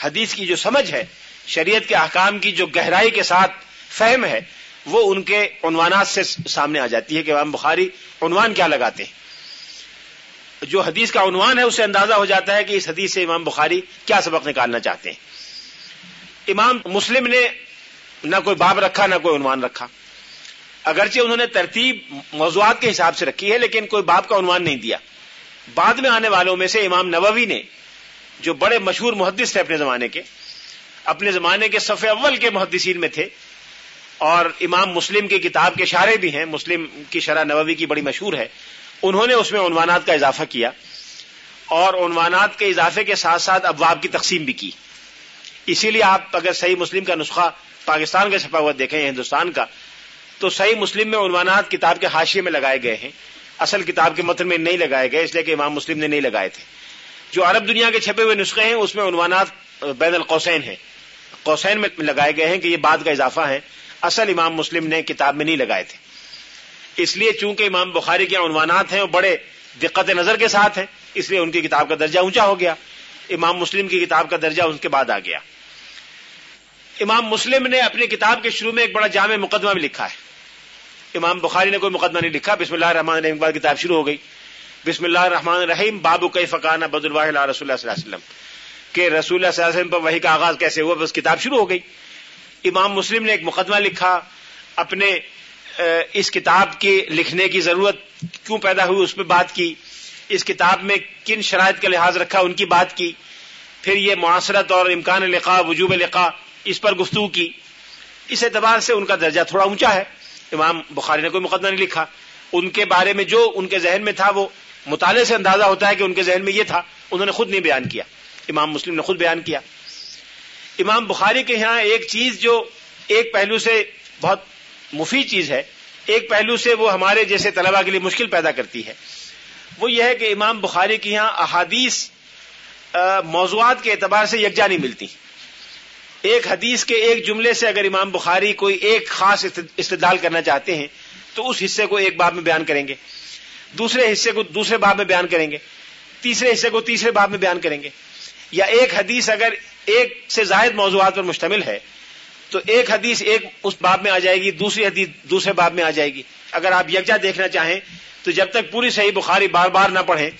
حدیث کی جو سمجھ ہے، شریعت کے احکام کی جو گہرائی کے ساتھ فہم ہے، وہ ان کے عنوانات سے سامنے آ جاتی ہے کہ امام بخاری عنوان کیا لگاتے ہیں۔ جو حدیث کا عنوان ہے اسے اندازہ ہو جاتا ہے کہ اس حدیث سے امام بخاری کیا سبق نکالنا چاہتے ہیں۔ امام مسلم نے نہ کوئی باب رکھا، نہ کوئی عنوان رکھا۔ اگرچہ انہوں نے ترتیب موضوعات کے حساب سے رکھی ہے، لیکن کوئی باب کا عنوان نہیں دیا۔ بعد میں آنے والوں میں سے امام نووی نے، جو بڑے مشہور محدث تھے اپنے زمانے کے، اپنے زمانے کے صف اول کے محدثین میں تھے۔ اور امام مسلم کی کتاب کے شارے بھی ہیں۔ مسلم کی شرح نووی کی بڑی مشہور ہے۔ انہوں نے اس میں عنوانات کا اضافہ کیا اور عنوانات کے اضافے کے ساتھ ساتھ ابواب کی تقسیم بھی کی۔ اسی لیے آپ اگر صحیح مسلم کا نسخہ پاکستان کا چھپا ہوا دیکھیں ہندوستان کا، تو صحیح مسلم میں عنوانات کتاب کے حاشیے میں لگائے گئے ہیں۔ اصل کتاب کے متن میں نہیں لگائے گئے، اس لیے کہ امام مسلم نے نہیں لگائے تھے۔ جو عرب دنیا کے چھپے ہوئے نسخے ہیں، اس میں عنوانات بین القوسین ہیں۔ قوسین میں لگائے گئے ہیں کہ یہ بعد کا اضافہ ہے۔ اصل امام مسلم نے کتاب میں نہیں لگائے تھے۔ اس لیے چونکہ امام بخاری کے عنوانات ہیں وہ بڑے دقت نظر کے ساتھ ہیں، اس لیے ان کی کتاب کا درجہ اونچا ہو گیا۔ امام مسلم کی کتاب کا درجہ ان کے بعد آ گیا۔ امام مسلم نے اپنی کتاب کے شروع میں ایک بڑا جامع مقدمہ بھی لکھا ہے۔ امام بخاری نے کوئی مقدمہ نہیں لکھا۔ بسم اللہ الرحمن الرحیم بعد کتاب شروع ہو گئی۔ بسم اللہ الرحمن الرحیم بابو کئی فقان بد اللہ رسول اللہ صلی اللہ علیہ وسلم۔ کہ رسول اللہ صلی اللہ علیہ وسلم پر وہی کا آغاز کیسے ہوا، بس کتاب شروع ہو گئی۔ امام مسلم نے ایک مقدمہ لکھا، اپنے اس کتاب کے لکھنے کی ضرورت کیوں پیدا ہوئی؟ اس پہ بات کی۔ اس کتاب میں کن شرائط کا لحاظ رکھا؟ ان کی بات کی۔ پھر یہ معاصرت اور امکان لقا وجوب لقا اس پر گفتگو کی۔ اس اعتبار سے ان کا درجہ تھوڑا اونچا ہے۔ امام بخاری نے کوئی مقدمہ نہیں لکھا۔ ان کے بارے میں جو ان کے ذہن میں تھا، وہ مطالعے سے اندازہ ہوتا ہے کہ ان کے ذہن میں یہ تھا۔ انہوں نے خود نہیں بیان کیا۔ امام مسلم نے خود بیان کیا۔ امام بخاری کے یہاں ایک چیز جو ایک پہلو سے بہت مفید چیز ہے، ایک پہلو سے وہ ہمارے جیسے طلبا کے لیے مشکل پیدا کرتی ہے۔ وہ یہ ہے کہ امام بخاری کے یہاں احادیث موضوعات کے اعتبار سے یکجا نہیں ملتی۔ ایک حدیث کے ایک جملے سے اگر امام بخاری کوئی ایک خاص استدال کرنا چاہتے ہیں، تو اس حصے کو ایک باب میں بیان کریں گے۔ دوسرے حصے کو دوسرے باب میں بیان کریں گے۔ تیسرے حصے کو تیسرے باب میں بیان کریں گے۔ یا ایک حدیث اگر ایک سے زائد موضوعات پر مشتمل ہے تو ایک حدیث ایک اس باب میں آ جائے گی، دوسری حدیث دوسرے باب میں آ جائے گی۔ اگر آپ یکجا دیکھنا چاہیں تو جب تک پوری صحیح بخاری بار بار نہ پڑھیں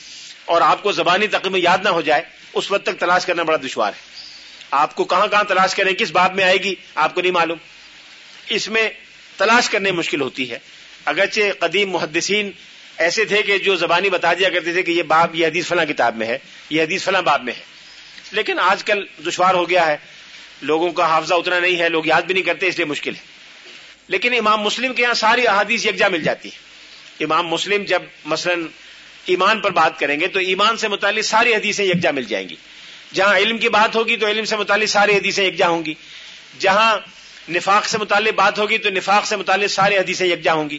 اور آپ کو زبانی تقیم یاد نہ ہو جائے، اس وقت تک تلاش کرنا بڑا دشوار ہے۔ آپ کو کہاں کہاں تلاش کریں، کس بات میں آئے گی، آپ کو نہیں معلوم۔ اس میں تلاش کرنے مشکل ہوتی ہے۔ اگرچہ قدیم محدثین ایسے تھے کہ جو زبانی بتا دیا کرتے تھے کہ یہ باب، یہ حدیث فلاں کتاب میں ہے، یہ حدیث فلاں باب میں ہے۔ لیکن آج کل دشوار ہو گیا ہے۔ لوگوں کا حافظہ اتنا نہیں ہے، لوگ یاد بھی نہیں کرتے، اس لیے مشکل ہے۔ لیکن امام مسلم کے یہاں ساری احادیث یکجا مل جاتی ہے۔ امام مسلم جب مثلا ایمان پر بات کریں گے تو ایمان سے متعلق ساری حدیثیں یکجا مل جائیں گی۔ جہاں علم کی بات ہوگی تو علم سے متعلق ساری حدیثیں یکجا ہوں گی۔ جہاں نفاق سے متعلق بات ہوگی تو نفاق سے متعلق ساری حدیثیں یکجا ہوں گی۔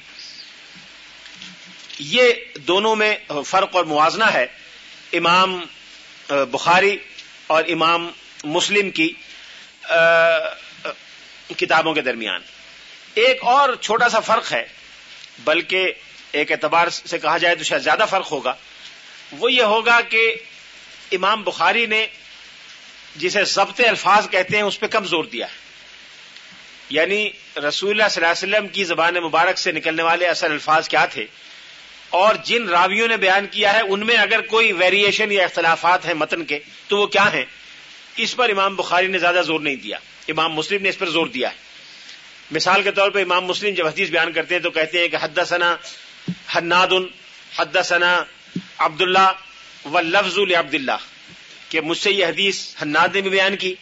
یہ دونوں میں فرق اور موازنہ ہے۔ امام بخاری اور امام مسلم کی۔ کتابوں کے درمیان۔ ایک اور چھوٹا سا فرق ہے، بلکہ ایک اعتبار سے کہا جائے تو شاید زیادہ فرق ہوگا۔ وہ یہ ہوگا کہ امام بخاری نے جسے ضبط الفاظ کہتے ہیں، اس پہ کم زور دیا۔ ہے یعنی رسول اللہ صلی اللہ علیہ وسلم کی زبان مبارک سے نکلنے والے اصل الفاظ کیا تھے؟ اور جن راویوں نے بیان کیا ہے، ان میں اگر کوئی ویریشن یا اختلافات ہیں متن کے، تو وہ کیا ہیں؟ اس پر امام بخاری نے زیادہ زور نہیں دیا۔ امام مسلم نے اس پر زور دیا ہے۔ مثال کے طور پہ امام مسلم جب حدیث بیان کرتے ہیں تو کہتے ہیں کہ حد ثنا حناد حد ثنا عبد اللہ و لفظ عبد اللہ کہ مجھ سے یہ حدیث حناد نے بھی بیان کی،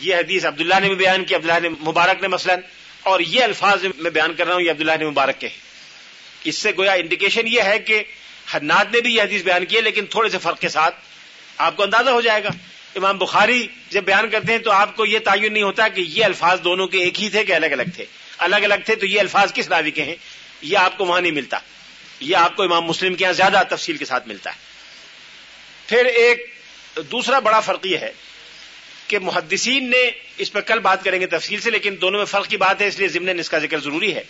یہ حدیث عبداللہ نے بھی بیان کی، عبداللہ نے مبارک نے مثلا، اور یہ الفاظ میں بیان کر رہا ہوں، یہ عبداللہ نے مبارک کے۔ اس سے گویا انڈیکیشن یہ ہے کہ حناد نے بھی یہ حدیث بیان کی ہے، لیکن تھوڑے سے فرق کے ساتھ آپ کو اندازہ ہو جائے گا۔ امام بخاری جب بیان کرتے ہیں تو آپ کو یہ تعین نہیں ہوتا کہ یہ الفاظ دونوں کے ایک ہی تھے کہ الگ الگ تھے؟ الگ الگ تھے تو یہ الفاظ کس راوی کے ہیں؟ یہ آپ کو وہاں نہیں ملتا۔ یہ آپ کو امام مسلم کے یہاں زیادہ تفصیل کے ساتھ ملتا ہے۔ پھر ایک دوسرا بڑا فرق یہ ہے کہ محدثین نے اس پر کل بات کریں گے تفصیل سے، لیکن دونوں میں فرق کی بات ہے، اس لیے ضمن اس کا ذکر ضروری ہے۔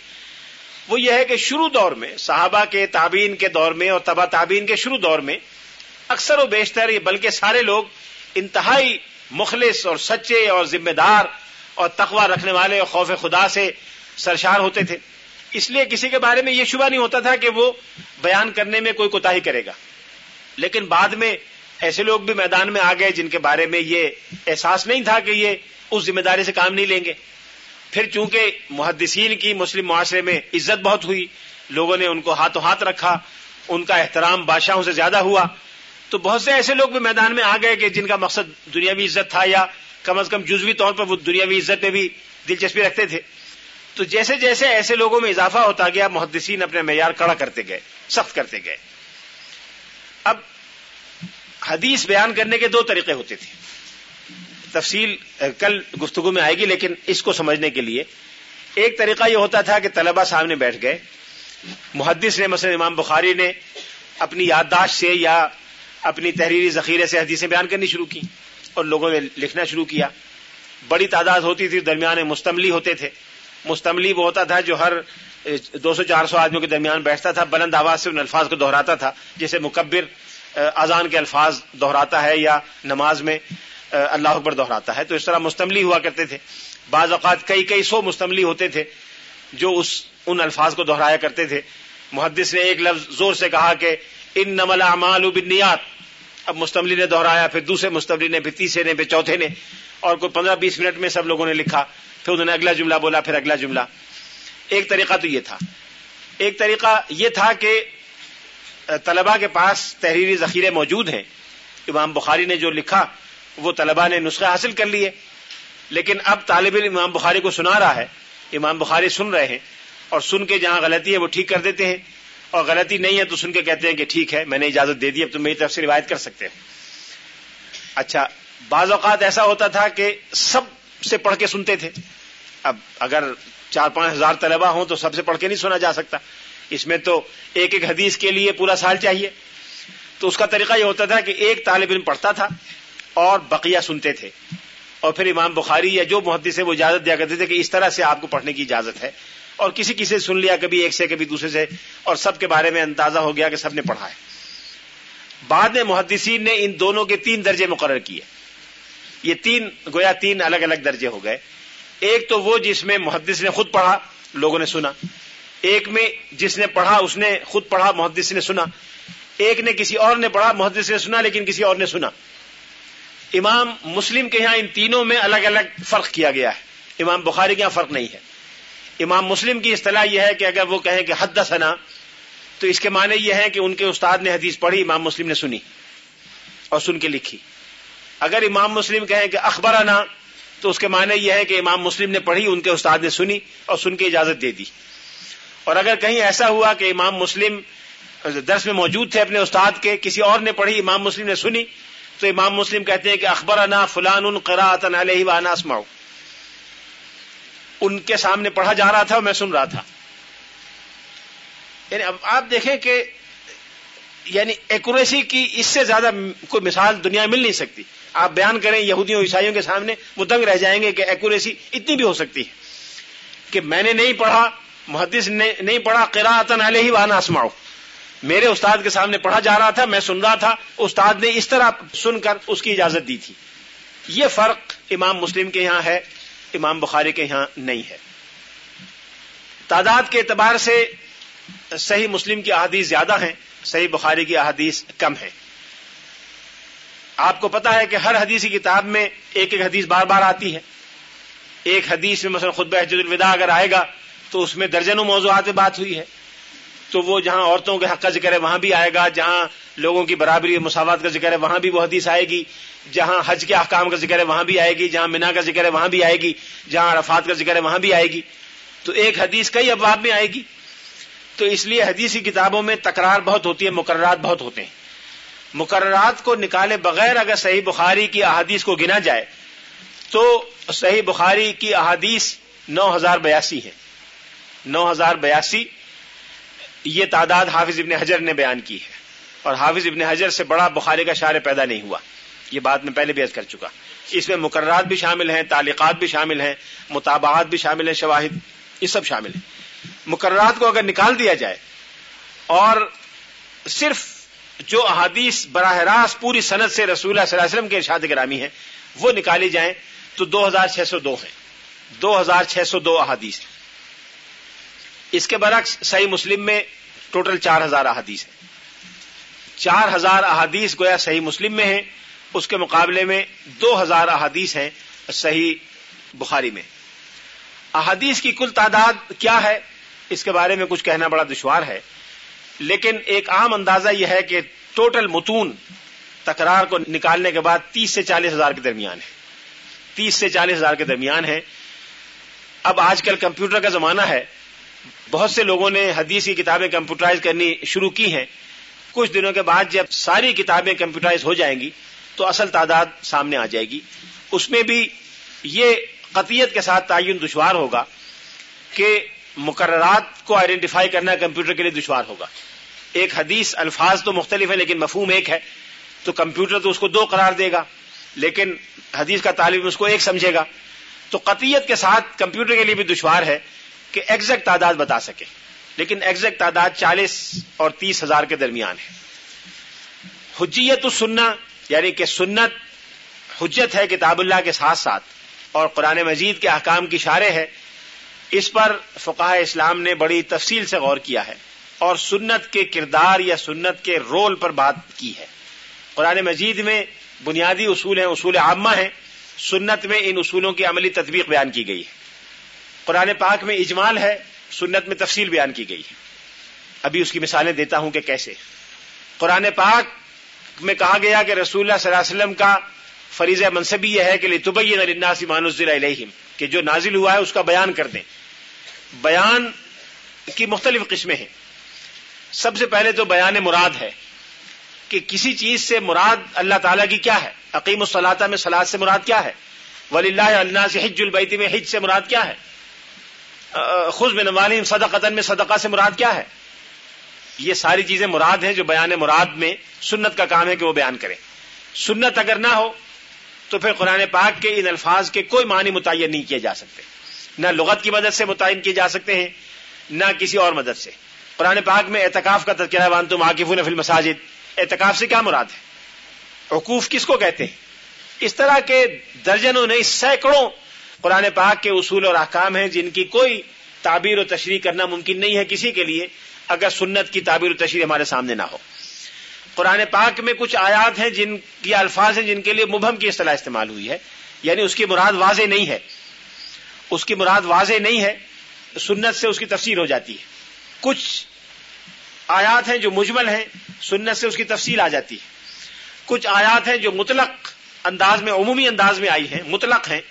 وہ یہ ہے کہ شروع دور میں، صحابہ کے تابعین کے دور میں اور تبا تابعین کے شروع دور میں اکثر و بیشتر بلکہ سارے لوگ انتہائی مخلص اور سچے اور ذمہ دار اور تقوی رکھنے والے اور خوف خدا سے سرشار ہوتے تھے۔ اس لیے کسی کے بارے میں یہ شبہ نہیں ہوتا تھا کہ وہ بیان کرنے میں کوئی کوتا کرے گا۔ لیکن بعد میں ایسے لوگ بھی میدان میں آ گئے جن کے بارے میں یہ احساس نہیں تھا کہ یہ اس ذمہ داری سے کام نہیں لیں گے۔ پھر چونکہ محدثین کی مسلم معاشرے میں عزت بہت ہوئی، لوگوں نے ان کو ہاتھوں ہاتھ رکھا، ان کا احترام بادشاہوں سے زیادہ ہوا۔ تو بہت سے ایسے لوگ بھی میدان میں آ گئے کہ جن کا مقصد دنیاوی عزت تھا یا کم از کم جزوی طور پر وہ دنیاوی عزت میں بھی دلچسپی رکھتے تھے۔ تو جیسے جیسے ایسے لوگوں میں اضافہ ہوتا گیا، محدثین اپنے معیار کڑا کرتے گئے، سخت کرتے گئے۔ اب حدیث بیان کرنے کے دو طریقے ہوتے تھے۔ تفصیل کل گفتگو میں آئے گی، لیکن اس کو سمجھنے کے لیے۔ ایک طریقہ یہ ہوتا تھا کہ طلبہ سامنے بیٹھ گئے۔ محدث نے مثلا امام بخاری نے اپنی یادداشت سے یا اپنی تحریری ذخیرے سے حدیثیں بیان کرنی شروع کی اور لوگوں نے لکھنا شروع کیا۔ بڑی تعداد ہوتی تھی، درمیان مستملی ہوتے تھے۔ مستملی وہ ہوتا تھا جو ہر دو سو، چار سو آدمیوں کے درمیان بیٹھتا تھا، بلند آواز سے ان الفاظ کو دہراتا تھا جیسے مکبر اذان کے الفاظ دہراتا ہے یا نماز میں اللہ اکبر دہراتا ہے۔ تو اس طرح مستملی ہوا کرتے تھے۔ بعض اوقات کئی کئی سو مستملی ہوتے تھے جو اس ان الفاظ کو دہرایا کرتے تھے۔ محدث نے ایک لفظ زور سے کہا کہ ان نمل امال بنیات اب مستملی نے دہرایا، پھر دوسرے مستملی نے، پھر تیسرے نے، پھر چوتھے نے، اور کوئی پندرہ بیس منٹ میں سب لوگوں نے لکھا، پھر انہوں نے اگلا جملہ بولا، پھر اگلا جملہ۔ ایک طریقہ تو یہ تھا۔ ایک طریقہ یہ تھا کہ طلبا کے پاس تحریری ذخیرے موجود ہیں۔ امام بخاری نے جو لکھا، وہ طلبا نے نسخے حاصل کر لیے۔ لیکن اب طالب علم امام بخاری کو سنا رہا ہے، امام بخاری سن رہے ہیں، اور سن کے جہاں غلطی ہے وہ ٹھیک کر دیتے ہیں۔ اور غلطی نہیں ہے تو سن کے کہتے ہیں کہ ٹھیک ہے، میں نے اجازت دے دی، اب تو میری طرف سے روایت کر سکتے ہیں۔ اچھا بعض اوقات ایسا ہوتا تھا کہ سب سے پڑھ کے سنتے تھے۔ اب اگر چار پانچ ہزار طلبا ہوں تو سب سے پڑھ کے نہیں سنا جا سکتا۔ اس میں تو ایک ایک حدیث کے لیے پورا سال چاہیے۔ تو اس کا طریقہ یہ ہوتا تھا کہ ایک طالب علم پڑھتا تھا اور بقیہ سنتے تھے۔ اور پھر امام بخاری یا جو محدث سے وہ اجازت دیا کرتے تھے کہ اس طرح سے آپ کو پڑھنے کی اجازت ہے۔ اور کسی کسی سے سن لیا، کبھی ایک سے، کبھی دوسرے سے، اور سب کے بارے میں اندازہ ہو گیا کہ سب نے پڑھا ہے۔ بعد میں محدثین نے ان دونوں کے تین درجے مقرر کیے۔ یہ تین، گویا تین الگ الگ درجے ہو گئے۔ ایک تو وہ جس میں محدث نے خود پڑھا، لوگوں نے سنا۔ ایک میں جس نے پڑھا، اس نے خود پڑھا، محدث نے سنا۔ ایک نے کسی اور نے پڑھا، محدث نے سنا، لیکن کسی اور نے سنا۔ امام مسلم کے یہاں ان تینوں میں الگ الگ فرق کیا گیا ہے۔ امام بخاری کے یہاں فرق نہیں ہے۔ امام مسلم کی اصطلاح یہ ہے کہ اگر وہ کہیں کہ حد سنا تو اس کے معنی یہ ہے کہ ان کے استاد نے حدیث پڑھی، امام مسلم نے سنی اور سن کے لکھی۔ اگر امام مسلم کہیں کہ اخبرانہ تو اس کے معنی یہ ہے کہ امام مسلم نے پڑھی، ان کے استاد نے سنی اور سن کے اجازت دے دی۔ اور اگر کہیں ایسا ہوا کہ امام مسلم درس میں موجود تھے اپنے استاد کے، کسی اور نے پڑھی، امام مسلم نے سنی، تو امام مسلم کہتے ہیں کہ اخبر انا فلان ان علیہ وانا اسماؤ ان کے سامنے پڑھا جا رہا تھا اور میں سن رہا تھا۔ یعنی اب آپ دیکھیں کہ یعنی ایکوریسی کی اس سے زیادہ کوئی مثال دنیا میں مل نہیں سکتی۔ آپ بیان کریں یہودیوں عیسائیوں کے سامنے، وہ دنگ رہ جائیں گے کہ ایکوریسی اتنی بھی ہو سکتی ہے کہ میں نے نہیں پڑھا، محدث نے نہیں پڑھا قراءتن علیہ وانا اسماؤ میرے استاد کے سامنے پڑھا جا رہا تھا، میں سن رہا تھا، استاد نے اس طرح سن کر اس کی اجازت دی تھی۔ یہ فرق امام مسلم کے یہاں ہے۔ امام بخاری کے یہاں نہیں ہے۔ تعداد کے اعتبار سے صحیح مسلم کی احادیث زیادہ ہیں، صحیح بخاری کی احادیث کم ہیں۔ آپ کو پتا ہے کہ ہر حدیثی کتاب میں ایک ایک حدیث بار بار آتی ہے۔ ایک حدیث میں مثلا خطبہ حجد الوداع اگر آئے گا تو اس میں درجنوں موضوعات بات ہوئی ہے۔ تو وہ جہاں عورتوں کے حق کا ذکر ہے، وہاں بھی آئے گا، جہاں لوگوں کی برابری مساوات کا ذکر ہے، وہاں بھی وہ حدیث آئے گی، جہاں حج کے احکام کا ذکر ہے، وہاں بھی آئے گی، جہاں مینا کا ذکر ہے، وہاں بھی آئے گی، جہاں عرفات کا ذکر ہے، وہاں بھی آئے گی۔ تو ایک حدیث کئی ابواب میں آئے گی۔ تو اس لیے حدیثی کتابوں میں تکرار بہت ہوتی ہے، مقررات بہت ہوتے ہیں۔ مقررات کو نکالے بغیر اگر صحیح بخاری کی احادیث کو گنا جائے، تو صحیح بخاری کی احادیث نو ہزار بیاسی ہے نو ہزار بیاسی، یہ تعداد حافظ ابن حجر نے بیان کی ہے۔ اور حافظ ابن حجر سے بڑا بخاری کا شعر پیدا نہیں ہوا۔ یہ بات میں پہلے بھی عرض کر چکا۔ اس میں مقررات بھی شامل ہیں، تعلیقات بھی شامل ہیں، مطابعات بھی شامل ہیں، شواہد، یہ سب شامل ہیں۔ مقررات کو اگر نکال دیا جائے اور صرف جو احادیث براہ راست پوری صنعت سے رسول اللہ صلی اللہ علیہ وسلم کے ارشاد گرامی ہیں، وہ نکالی جائیں تو دو ہزار چھ سو دو ہیں۔ دو ہزار چھ سو دو احادیث اس کے برعکس صحیح مسلم میں ٹوٹل چار ہزار احادیث ہیں۔ چار ہزار احادیث گویا صحیح مسلم میں ہیں، اس کے مقابلے میں دو ہزار احادیث ہیں صحیح بخاری میں۔ احادیث کی کل تعداد کیا ہے؟ اس کے بارے میں کچھ کہنا بڑا دشوار ہے۔ لیکن ایک عام اندازہ یہ ہے کہ ٹوٹل متون تکرار کو نکالنے کے بعد تیس سے چالیس ہزار کے درمیان ہے۔ تیس سے چالیس ہزار کے درمیان ہے۔ اب آج کل کمپیوٹر کا زمانہ ہے۔ بہت سے لوگوں نے حدیث کی کتابیں کمپیوٹرائز کرنی شروع کی ہیں۔ کچھ دنوں کے بعد جب ساری کتابیں کمپیوٹرائز ہو جائیں گی، تو اصل تعداد سامنے آ جائے گی۔ اس میں بھی یہ قطیت کے ساتھ تعین دشوار ہوگا کہ مقررات کو آئیڈینٹیفائی کرنا کمپیوٹر کے لیے دشوار ہوگا۔ ایک حدیث الفاظ تو مختلف ہے لیکن مفہوم ایک ہے۔ تو کمپیوٹر تو اس کو دو قرار دے گا، لیکن حدیث کا طالب اس کو ایک سمجھے گا۔ تو قطیت کے ساتھ کمپیوٹر کے لیے بھی دشوار ہے کہ ایگزیکٹ تعداد بتا سکے۔ لیکن ایگزیکٹ تعداد چالیس اور تیس ہزار کے درمیان ہے۔ حجیت سننا یعنی کہ سنت حجت ہے کتاب اللہ کے ساتھ ساتھ، اور قرآن مجید کے احکام کی شارے ہے اس پر فقاہ اسلام نے بڑی تفصیل سے غور کیا ہے، اور سنت کے کردار یا سنت کے رول پر بات کی ہے۔ قرآن مجید میں بنیادی اصول ہیں، اصول عامہ ہیں۔ سنت میں ان اصولوں کی عملی تطبیق بیان کی گئی ہے۔ قرآن پاک میں اجمال ہے سنت میں تفصیل بیان کی گئی ہے۔ ابھی اس کی مثالیں دیتا ہوں کہ کیسے۔ قرآن پاک میں کہا گیا کہ رسول اللہ صلی اللہ علیہ وسلم کا فریض منصبی یہ ہے کہ لطبئی الناس مانزل علیہم کہ جو نازل ہوا ہے اس کا بیان کر دیں۔ بیان کی مختلف قسمیں ہیں۔ سب سے پہلے تو بیان مراد ہے کہ کسی چیز سے مراد اللہ تعالیٰ کی کیا ہے۔ عقیم الصلاطہ میں سلاد سے مراد کیا ہے۔ ولی اللہ اللہ سے حج البیتی میں حج سے مراد کیا ہے۔ خز میں نوالیم صدقتن میں صدقہ سے مراد کیا ہے؟ یہ ساری چیزیں مراد ہیں جو بیان مراد میں سنت کا کام ہے کہ وہ بیان کریں۔ سنت اگر نہ ہو، تو پھر قرآن پاک کے ان الفاظ کے کوئی معنی متعین نہیں کیے جا سکتے۔ نہ لغت کی مدد سے متعین کیے جا سکتے ہیں، نہ کسی اور مدد سے۔ قرآن پاک میں اعتکاف کا تذکرہ وان تم عاقف نفل مساجد اعتکاف سے کیا مراد ہے؟ حقوف کس کو کہتے ہیں؟ اس طرح کے درجنوں نہیں، سینکڑوں قرآن پاک کے اصول اور احکام ہیں جن کی کوئی تعبیر و تشریح کرنا ممکن نہیں ہے کسی کے لیے اگر سنت کی تعبیر و تشریح ہمارے سامنے نہ ہو۔ قرآن پاک میں کچھ آیات ہیں جن کی الفاظ ہیں جن کے لیے مبہم کی اصطلاح استعمال ہوئی ہے یعنی اس کی مراد واضح نہیں ہے۔ اس کی مراد واضح نہیں ہے، سنت سے اس کی تفسیر ہو جاتی ہے۔ کچھ آیات ہیں جو مجمل ہیں، سنت سے اس کی تفصیل آ جاتی ہے۔ کچھ آیات ہیں جو مطلق انداز میں، عمومی انداز میں آئی ہیں، مطلق ہیں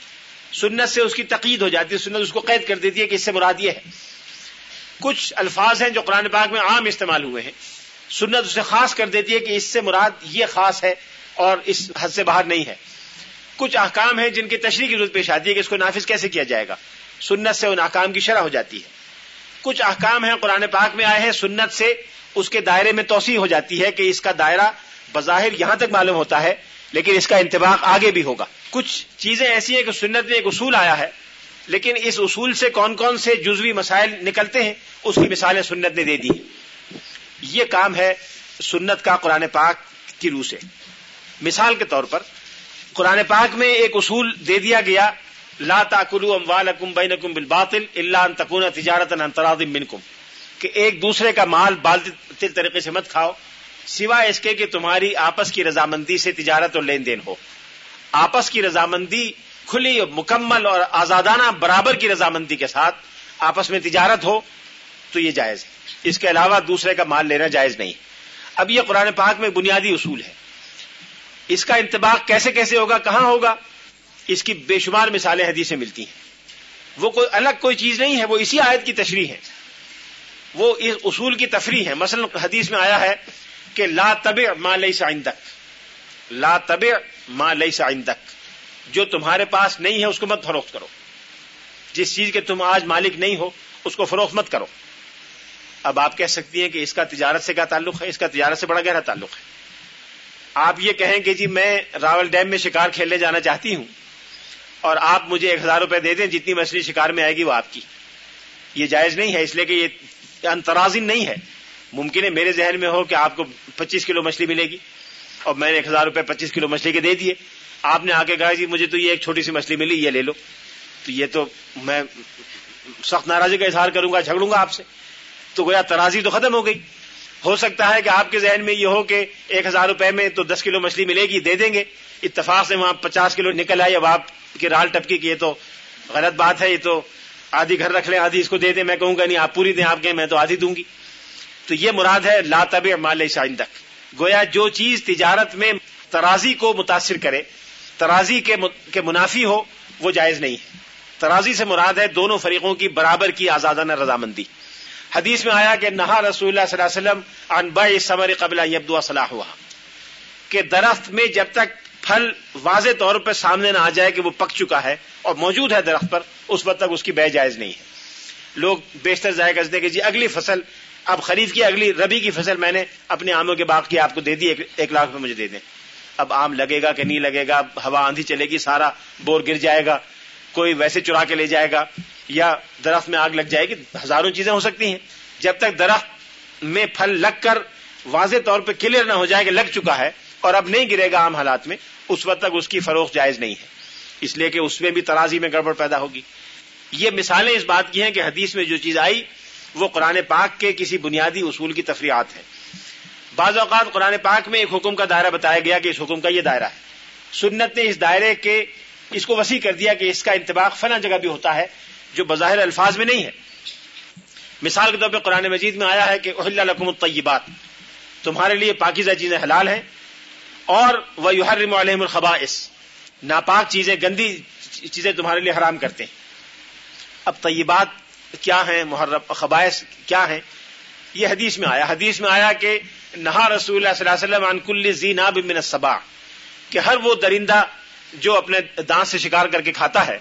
سنت سے اس کی تقید ہو جاتی ہے، سنت اس کو قید کر دیتی ہے کہ اس سے مراد یہ ہے۔ کچھ الفاظ ہیں جو قرآن پاک میں عام استعمال ہوئے ہیں۔ سنت اسے خاص کر دیتی ہے کہ اس سے مراد یہ خاص ہے اور اس حد سے باہر نہیں ہے۔ کچھ احکام ہیں جن کی تشریح کی ضرورت پیش آتی ہے کہ اس کو نافذ کیسے کیا جائے گا۔ سنت سے ان احکام کی شرح ہو جاتی ہے۔ کچھ احکام ہیں قرآن پاک میں آئے ہیں، سنت سے اس کے دائرے میں توسیع ہو جاتی ہے کہ اس کا دائرہ بظاہر یہاں تک معلوم ہوتا ہے، لیکن اس کا انتباق آگے بھی ہوگا۔ کچھ چیزیں ایسی ہیں کہ سنت میں ایک اصول آیا ہے، لیکن اس اصول سے کون کون سے جزوی مسائل نکلتے ہیں، اس کی مثالیں سنت نے دے دی یہ کام ہے سنت کا قرآن پاک کی روح سے۔ مثال کے طور پر، قرآن پاک میں ایک اصول دے دیا گیا، لا تاکلو اموالکم بینکم بالباطل الا ان تکون تجارت انتراض منکم۔ کہ ایک دوسرے کا مال بالتل طریقے سے مت کھاؤ، سوائے اس کے کہ تمہاری آپس کی رضامندی سے تجارت اور لین دین ہو۔ آپس کی رضامندی، کھلی مکمل اور آزادانہ برابر کی رضامندی کے ساتھ آپس میں تجارت ہو تو یہ جائز ہے۔ اس کے علاوہ دوسرے کا مال لینا جائز نہیں۔ اب یہ قرآن پاک میں بنیادی اصول ہے۔ اس کا انتباق کیسے کیسے ہوگا، کہاں ہوگا؟ اس کی بے شمار مثالیں حدیث سے ملتی ہیں۔ وہ کوئی الگ کوئی چیز نہیں ہے، وہ اسی آیت کی تشریح ہے۔ وہ اس اصول کی تفریح ہے۔ مثلا حدیث میں آیا ہے کہ لا طب ما ليس عندك۔ لا طب ما ليس عندك جو تمہارے پاس نہیں ہے اس کو مت فروخت کرو۔ جس چیز کے تم آج مالک نہیں ہو، اس کو فروخت مت کرو۔ اب آپ کہہ سکتی ہیں کہ اس کا تجارت سے کیا تعلق ہے؟ اس کا تجارت سے بڑا گہرا تعلق ہے۔ آپ یہ کہیں کہ جی میں راول ڈیم میں شکار کھیلنے جانا چاہتی ہوں اور آپ مجھے ایک ہزار روپے دے دیں، جتنی مچھلی شکار میں آئے گی وہ آپ کی۔ یہ جائز نہیں ہے، اس لیے کہ یہ انترازن نہیں ہے۔ ممکن ہے میرے ذہن میں ہو کہ آپ کو پچیس کلو مچھلی ملے گی۔ اور میں نے ایک ہزار روپے پچیس کلو مچھلی کے دے دیے۔ آپ نے آ کے کہا جی مجھے تو یہ ایک چھوٹی سی مچھلی ملی، یہ لے لو۔ تو یہ تو میں سخت ناراضی کا اظہار کروں گا، جھگڑوں گا آپ سے۔ تو گویا ترازی تو ختم ہو گئی۔ ہو سکتا ہے کہ آپ کے ذہن میں یہ ہو کہ ایک ہزار روپے میں تو دس کلو مچھلی ملے گی، دے دیں گے۔ اتفاق سے وہاں پچاس کلو نکل آئے۔ اب آپ کی رال ٹپکی کی، یہ تو غلط بات ہے، یہ تو آدھی گھر رکھ لیں، آدھی اس کو دے دیں۔ میں کہوں گا نہیں، آپ پوری دیں، آپ کے میں تو آدھی دوں گی۔ تو یہ مراد ہے لا طب مال تک گویا جو چیز تجارت میں ترازی کو متاثر کرے، ترازی کے منافی ہو، وہ جائز نہیں ہے۔ ترازی سے مراد ہے دونوں فریقوں کی برابر کی آزادانہ رضامندی۔ حدیث میں آیا کہ نہا رسول اللہ صلی اللہ علیہ وسلم ان سمر قبل یبدو صلاح ہوا کہ درخت میں جب تک پھل واضح طور پر سامنے نہ آ جائے کہ وہ پک چکا ہے اور موجود ہے درخت پر، اس وقت تک اس کی بے جائز نہیں ہے۔ لوگ بیشتر ضائع کرتے کہ جی اگلی فصل اب خریف کی اگلی ربی کی فصل میں نے اپنے آموں کے باغ کی آپ کو دے دی، ایک لاکھ روپے مجھے دے دیں۔ اب آم لگے گا کہ نہیں لگے گا؟ ہوا آندھی چلے گی، سارا بور گر جائے گا۔ کوئی ویسے چرا کے لے جائے گا یا درخت میں آگ لگ جائے گی، ہزاروں چیزیں ہو سکتی ہیں۔ جب تک درخت میں پھل لگ کر واضح طور پہ کلیئر نہ ہو جائے کہ لگ چکا ہے اور اب نہیں گرے گا عام حالات میں، اس وقت تک اس کی فروخت جائز نہیں ہے۔ اس لیے کہ اس میں بھی ترازی میں گڑبڑ پیدا ہوگی۔ یہ مثالیں اس بات کی ہیں کہ حدیث میں جو چیز آئی وہ قرآن پاک کے کسی بنیادی اصول کی تفریحات ہیں۔ بعض اوقات قرآن پاک میں ایک حکم کا دائرہ بتایا گیا کہ اس حکم کا یہ دائرہ ہے۔ سنت نے اس دائرے کے اس کو وسیع کر دیا کہ اس کا انتباق فنا جگہ بھی ہوتا ہے جو بظاہر الفاظ میں نہیں ہے۔ مثال کے طور پہ قرآن مجید میں آیا ہے کہ اہل لکم الطیبات تمہارے لیے پاکیزہ چیزیں حلال ہیں۔ اور وہ یحرم علیہم الخبائث، ناپاک چیزیں، گندی چیزیں تمہارے لیے حرام کرتے ہیں۔ اب طیبات کیا ہیں محرم خبائث، کیا ہیں؟ یہ حدیث میں آیا۔ حدیث میں آیا کہ نہا رسول اللہ صلی اللہ علیہ وسلم عن کل زیناب من السبا کہ ہر وہ درندہ جو اپنے دانت سے شکار کر کے کھاتا ہے،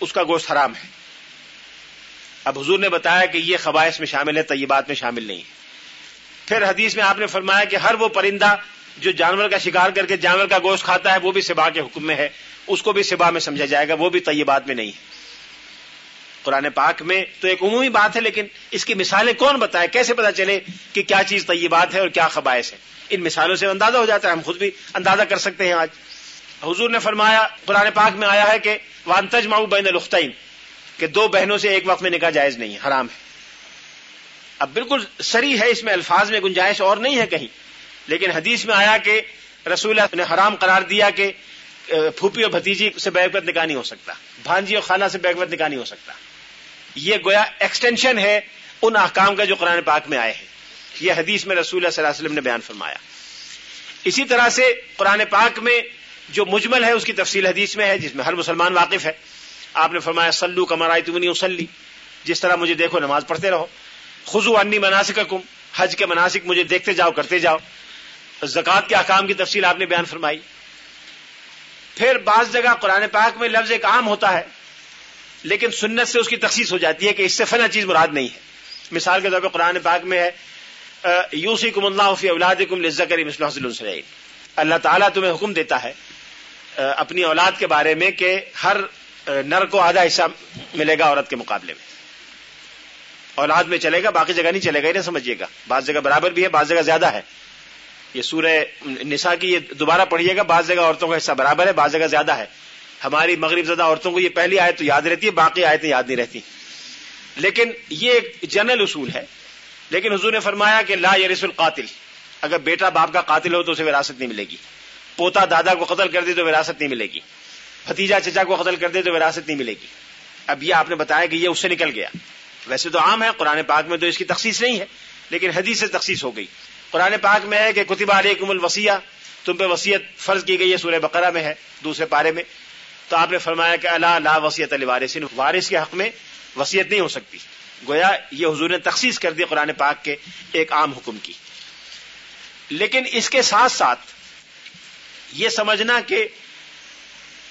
اس کا گوشت حرام ہے۔ اب حضور نے بتایا کہ یہ خبائش میں شامل ہے، طیبات میں شامل نہیں ہے۔ پھر حدیث میں آپ نے فرمایا کہ ہر وہ پرندہ جو جانور کا شکار کر کے جانور کا گوشت کھاتا ہے، وہ بھی سبا کے حکم میں ہے۔ اس کو بھی سبا میں سمجھا جائے گا، وہ بھی طیبات میں نہیں ہے۔ قرآن پاک میں تو ایک عمومی بات ہے، لیکن اس کی مثالیں کون بتائے؟ کیسے پتا چلے کہ کیا چیز طیبات ہے اور کیا خبائش ہے ان مثالوں سے اندازہ ہو جاتا ہے، ہم خود بھی اندازہ کر سکتے ہیں آج۔ حضور نے فرمایا، قرآن پاک میں آیا ہے کہ وانتج ماؤ بین الختین کہ دو بہنوں سے ایک وقت میں نکاح جائز نہیں ہے، حرام ہے۔ اب بالکل سری ہے، اس میں الفاظ میں گنجائش اور نہیں ہے کہیں۔ لیکن حدیث میں آیا کہ رسول اللہ نے حرام قرار دیا کہ پھوپھی اور بھتیجی سے بیکوت نکاح نہیں ہو سکتا، بھانجی اور خالہ سے بیکوت نکاح نہیں ہو سکتا۔ یہ گویا ایکسٹینشن ہے ان احکام کا جو قرآن پاک میں آئے ہیں۔ یہ حدیث میں رسول اللہ صلی اللہ علیہ وسلم نے بیان فرمایا۔ اسی طرح سے قرآن پاک میں جو مجمل ہے اس کی تفصیل حدیث میں ہے، جس میں ہر مسلمان واقف ہے۔ آپ نے فرمایا سلو کمرائی تمنی وسلی جس طرح مجھے دیکھو، نماز پڑھتے رہو۔ خزو انی مناسک کم حج کے مناسک مجھے دیکھتے جاؤ، کرتے جاؤ۔ زکوٰۃ کے احکام کی تفصیل آپ نے بیان فرمائی۔ پھر بعض جگہ قرآن پاک میں لفظ ایک عام ہوتا ہے۔ لیکن سنت سے اس کی تخصیص ہو جاتی ہے کہ اس سے فنا چیز مراد نہیں ہے۔ مثال کے طور پہ قرآن پاک میں ہے یوسی کم اللہ فی اولاد کم لذکر حسن اللہ تعالیٰ تمہیں حکم دیتا ہے اپنی اولاد کے بارے میں کہ ہر نر کو آدھا حصہ ملے گا عورت کے مقابلے میں۔ اولاد میں چلے گا، باقی جگہ نہیں چلے گا، یہ نہ سمجھیے گا۔ بعض جگہ برابر بھی ہے، بعض جگہ زیادہ ہے۔ یہ سورہ نسا کی یہ دوبارہ پڑھیے گا، بعض جگہ عورتوں کا حصہ برابر ہے، بعض جگہ زیادہ ہے۔ ہماری مغرب زدہ عورتوں کو یہ پہلی آیت تو یاد رہتی ہے، باقی آیتیں یاد نہیں رہتی۔ لیکن یہ ایک جنرل اصول ہے۔ لیکن حضور نے فرمایا کہ لا یرس القاتل۔ اگر بیٹا باپ کا قاتل ہو تو اسے وراثت نہیں ملے گی۔ پوتا دادا کو قتل کر دے تو وراثت نہیں ملے گی۔ بھتیجا چچا کو قتل کر دے تو وراثت نہیں ملے گی۔ اب یہ آپ نے بتایا کہ یہ اس سے نکل گیا۔ ویسے تو عام ہے، قرآن پاک میں تو اس کی تخصیص نہیں ہے، لیکن حدیث سے تخصیص ہو گئی۔ قرآن پاک میں ہے کہ کتبہ علیکم الوسیہ تم پہ وسیعت فرض کی گئی ہے، سورہ بقرہ میں ہے، دوسرے پارے میں۔ تو آپ نے فرمایا کہ اللہ لا وسیعت علی وارث وارث کے حق میں وسیعت نہیں ہو سکتی۔ گویا یہ حضور نے تخصیص کر دی قرآن پاک کے ایک عام حکم کی۔ لیکن اس کے ساتھ ساتھ یہ سمجھنا کہ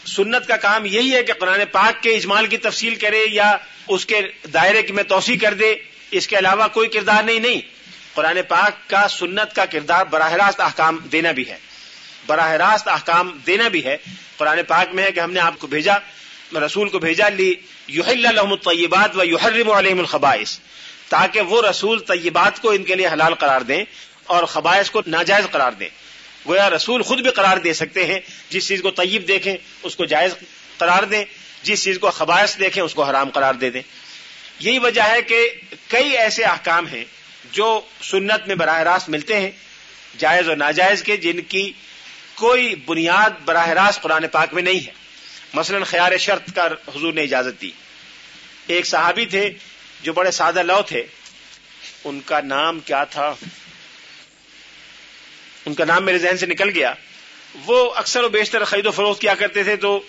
سنت کا کام یہی ہے کہ قرآن پاک کے اجمال کی تفصیل کرے یا اس کے دائرے کی میں توسیع کر دے، اس کے علاوہ کوئی کردار نہیں نہیں۔ قرآن پاک کا سنت کا کردار براہ راست احکام دینا بھی ہے۔ براہ راست احکام دینا بھی ہے۔ قرآن پاک میں ہے کہ ہم نے آپ کو بھیجا، رسول کو بھیجا، لی یوحل الحم الطیبات و یحرم علیہم الخبائش تاکہ وہ رسول طیبات کو ان کے لیے حلال قرار دیں اور خبائش کو ناجائز قرار دیں۔ گویا رسول خود بھی قرار دے سکتے ہیں، جس چیز کو طیب دیکھیں اس کو جائز قرار دیں، جس چیز کو خبائش دیکھیں اس کو حرام قرار دے دیں۔ یہی وجہ ہے کہ کئی ایسے احکام ہیں جو سنت میں براہ راست ملتے ہیں، جائز اور ناجائز کے، جن کی کوئی بنیاد براہ راست قرآن پاک میں نہیں ہے۔ مثلا خیال شرط کا حضور نے اجازت دی۔ ایک صحابی تھے جو بڑے سادہ لو تھے۔ ان کا نام کیا تھا؟ ان کا نام میرے ذہن سے نکل گیا۔ وہ اکثر و بیشتر خرید و فروخت کیا کرتے تھے تو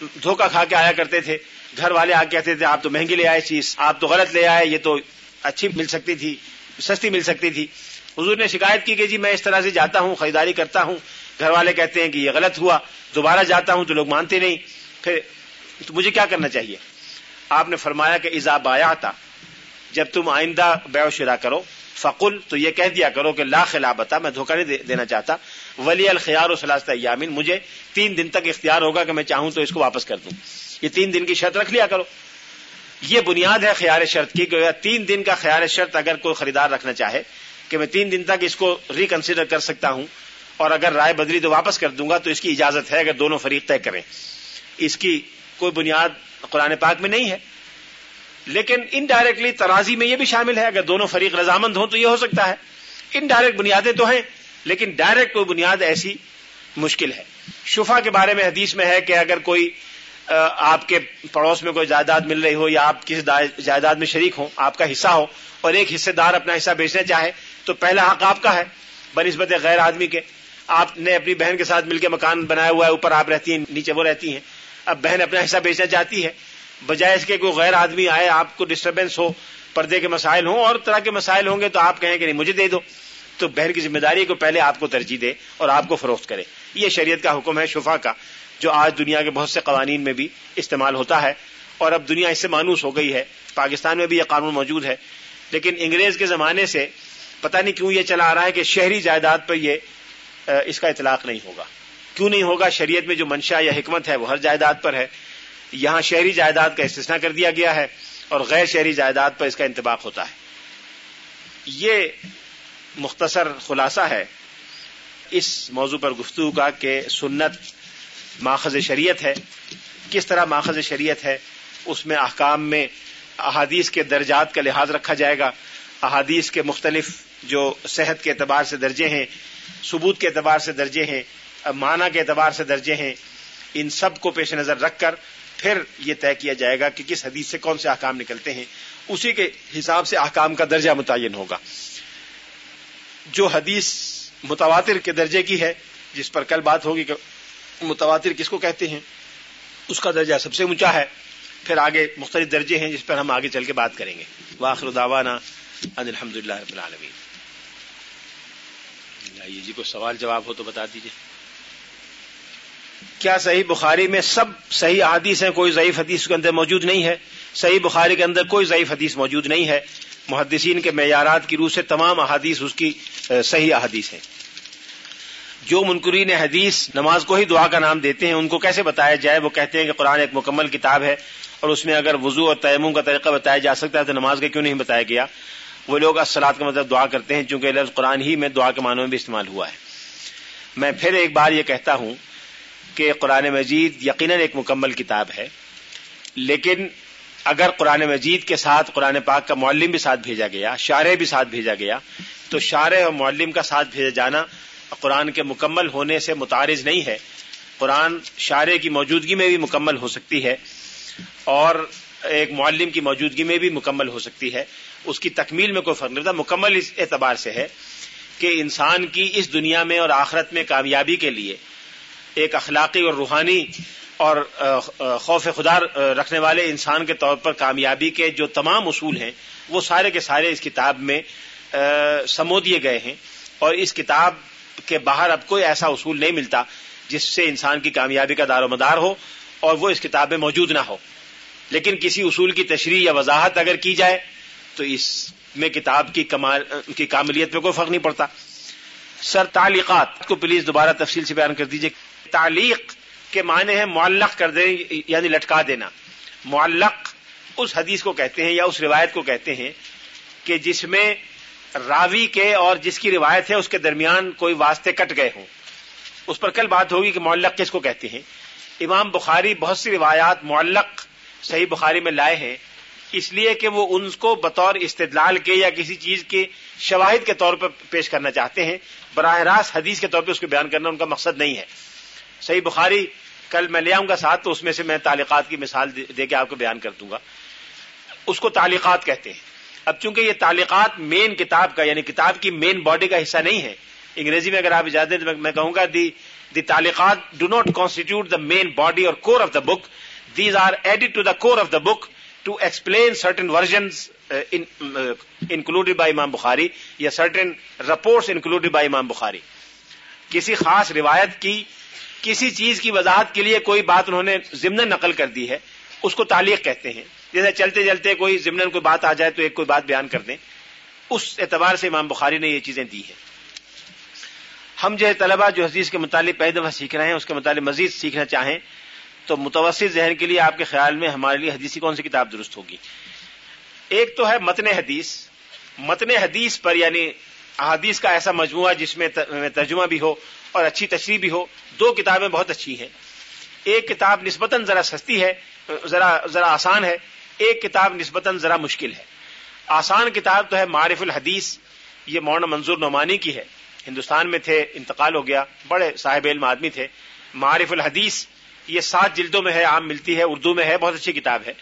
دھوکہ کھا کے آیا کرتے تھے۔ گھر والے آ کہتے تھے، آپ تو مہنگی لے آئے چیز، آپ تو غلط لے آئے، یہ تو اچھی مل سکتی تھی، سستی مل سکتی تھی۔ حضور نے شکایت کی کہ جی میں اس طرح سے جاتا ہوں، خریداری کرتا ہوں۔ گھر والے کہتے ہیں کہ یہ غلط ہوا، دوبارہ جاتا ہوں تو لوگ مانتے نہیں۔ پھر تو مجھے کیا کرنا چاہیے؟ آپ نے فرمایا کہ ایزا بایا تھا جب تم آئندہ بے و شرا کرو، فقل تو یہ کہہ دیا کرو کہ لا خلابتا میں دھوکہ نہیں دینا چاہتا۔ ولی الخیار و سلاست یامین مجھے تین دن تک اختیار ہوگا کہ میں چاہوں تو اس کو واپس کر دوں۔ یہ تین دن کی شرط رکھ لیا کرو۔ یہ بنیاد ہے خیال شرط کی کہ تین دن کا خیال شرط اگر کوئی خریدار رکھنا چاہے کہ میں تین دن تک اس کو ریکنسیڈر کر سکتا ہوں۔ اور اگر رائے بدلی تو واپس کر دوں گا تو اس کی اجازت ہے اگر دونوں فریق طے کریں۔ اس کی کوئی بنیاد قرآن پاک میں نہیں ہے۔ لیکن انڈائریکٹلی ترازی میں یہ بھی شامل ہے، اگر دونوں فریق رضامند ہوں تو یہ ہو سکتا ہے۔ انڈائریکٹ بنیادیں تو ہیں، لیکن ڈائریکٹ کوئی بنیاد ایسی مشکل ہے۔ شفا کے بارے میں حدیث میں ہے کہ اگر کوئی آپ کے پڑوس میں کوئی جائیداد مل رہی ہو یا آپ کسی جائیداد میں شریک ہوں، آپ کا حصہ ہو اور ایک حصے دار اپنا حصہ بیچنا چاہے تو پہلا حق آپ کا ہے، بنسبت غیر آدمی کے۔ آپ نے اپنی بہن کے ساتھ مل کے مکان بنایا ہوا ہے، اوپر آپ رہتی ہیں، نیچے وہ رہتی ہیں۔ اب بہن اپنا حصہ بیچنا چاہتی ہے۔ بجائے اس کے کوئی غیر آدمی آئے، آپ کو ڈسٹربینس ہو، پردے کے مسائل ہوں، اور طرح کے مسائل ہوں گے تو آپ کہیں کہ نہیں، مجھے دے دو۔ تو بہن کی ذمہ داری کو پہلے آپ کو ترجیح دے اور آپ کو فروخت کرے۔ یہ شریعت کا حکم ہے شفا کا، جو آج دنیا کے بہت سے قوانین میں بھی استعمال ہوتا ہے۔ اور اب دنیا اس سے مانوس ہو گئی ہے۔ پاکستان میں بھی یہ قانون موجود ہے۔ لیکن انگریز کے زمانے سے پتہ نہیں کیوں یہ چلا آ رہا ہے کہ شہری جائیداد پر یہ اس کا اطلاق نہیں ہوگا۔ کیوں نہیں ہوگا؟ شریعت میں جو منشا یا حکمت ہے، وہ ہر جائیداد پر ہے۔ یہاں شہری جائیداد کا استثنا کر دیا گیا ہے اور غیر شہری جائیداد پر اس کا انتباق ہوتا ہے۔ یہ مختصر خلاصہ ہے اس موضوع پر گفتگو کا کہ سنت ماخذ شریعت ہے۔ کس طرح ماخذ شریعت ہے؟ اس میں احکام میں احادیث کے درجات کا لحاظ رکھا جائے گا۔ احادیث کے مختلف جو صحت کے اعتبار سے درجے ہیں ثبوت کے اعتبار سے درجے ہیں، معنی کے اعتبار سے درجے ہیں، ان سب کو پیش نظر رکھ کر پھر یہ طے کیا جائے گا کہ کس حدیث سے کون سے احکام نکلتے ہیں۔ اسی کے حساب سے احکام کا درجہ متعین ہوگا۔ جو حدیث متواتر کے درجے کی ہے، جس پر کل بات ہوگی کہ متواتر کس کو کہتے ہیں، اس کا درجہ سب سے اونچا ہے۔ پھر آگے مختلف درجے ہیں جس پر ہم آگے چل کے بات کریں گے۔ واخر داوانا الحمد للہ رب العالمین۔ جی کو سوال جواب ہو تو بتا دیجیے کیا صحیح بخاری میں سب صحیح احادیث ہیں؟ کوئی ضعیف حدیث کے اندر موجود نہیں ہے۔ صحیح بخاری کے اندر کوئی ضعیف حدیث موجود نہیں ہے۔ محدثین کے معیارات کی روح سے تمام احادیث اس کی صحیح احادیث ہیں۔ جو منکرین حدیث نماز کو ہی دعا کا نام دیتے ہیں، ان کو کیسے بتایا جائے؟ وہ کہتے ہیں کہ قرآن ایک مکمل کتاب ہے اور اس میں اگر وضو اور تیمم کا طریقہ بتایا جا سکتا ہے تو نماز کا کیوں نہیں بتایا گیا؟ وہ لوگ اسلاد کا مطلب دعا کرتے ہیں، چونکہ لفظ قرآن ہی میں دعا کے معنوں میں بھی استعمال ہوا ہے۔ میں پھر ایک بار یہ کہتا ہوں کہ قرآن مجید یقیناً ایک مکمل کتاب ہے، لیکن اگر قرآن مجید کے ساتھ قرآن پاک کا معلم بھی ساتھ بھیجا گیا، شارع بھی ساتھ بھیجا گیا، تو شارع اور معلم کا ساتھ بھیجا جانا قرآن کے مکمل ہونے سے متعارض نہیں ہے۔ قرآن شارع کی موجودگی میں بھی مکمل ہو سکتی ہے اور ایک معلم کی موجودگی میں بھی مکمل ہو سکتی ہے۔ اس کی تکمیل میں کوئی فرق نہیں ہوتا مکمل اس اعتبار سے ہے کہ انسان کی اس دنیا میں اور آخرت میں کامیابی کے لیے ایک اخلاقی اور روحانی اور خوف خدا رکھنے والے انسان کے طور پر کامیابی کے جو تمام اصول ہیں، وہ سارے کے سارے اس کتاب میں سمو دیے گئے ہیں۔ اور اس کتاب کے باہر اب کوئی ایسا اصول نہیں ملتا جس سے انسان کی کامیابی کا دار و مدار ہو اور وہ اس کتاب میں موجود نہ ہو۔ لیکن کسی اصول کی تشریح یا وضاحت اگر کی جائے تو اس میں کتاب کی کمال، کی کاملیت پہ کوئی فرق نہیں پڑتا۔ سر تعلیقات کو پلیز دوبارہ تفصیل سے بیان کر دیجیے تعلیق کے معنی ہے معلق کر دیں یعنی لٹکا دینا۔ معلق اس حدیث کو کہتے ہیں یا اس روایت کو کہتے ہیں کہ جس میں راوی کے اور جس کی روایت ہے اس کے درمیان کوئی واسطے کٹ گئے ہوں۔ اس پر کل بات ہوگی کہ معلق کس کو کہتے ہیں۔ امام بخاری بہت سی روایات معلق صحیح بخاری میں لائے ہیں۔ اس لیے کہ وہ ان کو بطور استدلال کے یا کسی چیز کے شواہد کے طور پر پیش کرنا چاہتے ہیں، براہ راست حدیث کے طور پہ اس کو بیان کرنا ان کا مقصد نہیں ہے۔ صحیح بخاری، کل میں لے آؤں گا ساتھ تو اس میں سے میں تعلیقات کی مثال دے کے آپ کو بیان کر دوں گا۔ اس کو تعلیقات کہتے ہیں۔ اب چونکہ یہ تعلیقات مین کتاب کا یعنی کتاب کی مین باڈی کا حصہ نہیں ہے، انگریزی میں اگر آپ اجازت میں کہوں گا the the تعلیقات do not constitute the main body اور core of the book these are added to the core of the book to explain certain versions included by امام بخاری یا سرٹن رپورٹس انکلوڈیڈ بائی امام بخاری کسی خاص روایت کی، کسی چیز کی وضاحت کے لیے کوئی بات انہوں نے ضمن نقل کر دی ہے، اس کو تعلیق کہتے ہیں۔ جیسے چلتے چلتے کوئی ضمن کوئی بات آ جائے تو ایک کوئی بات بیان کر دیں۔ اس اعتبار سے امام بخاری نے یہ چیزیں دی ہیں۔ ہم جو طلبا جو حدیث کے متعلق پہلی دفعہ سیکھ رہے ہیں، اس کے متعلق مزید سیکھنا چاہیں تو متوسط ذہن کے لیے آپ کے خیال میں ہمارے لیے حدیثی کون سی کتاب درست ہوگی؟ ایک تو ہے متن حدیث۔ متن حدیث پر یعنی احادیث کا ایسا مجموعہ جس میں ترجمہ بھی ہو اور اچھی تشریح بھی ہو۔ دو کتابیں بہت اچھی ہیں۔ ایک کتاب نسبتاً ذرا سستی ہے، ذرا ذرا آسان ہے۔ ایک کتاب نسبتاً ذرا مشکل ہے۔ آسان کتاب تو ہے معرف الحدیث۔ یہ مولانا منظور نعمانی کی ہے۔ ہندوستان میں تھے، انتقال ہو گیا۔ بڑے صاحب علم آدمی تھے۔ معرف الحدیث یہ سات جلدوں میں ہے، عام ملتی ہے، اردو میں ہے، بہت اچھی کتاب ہے۔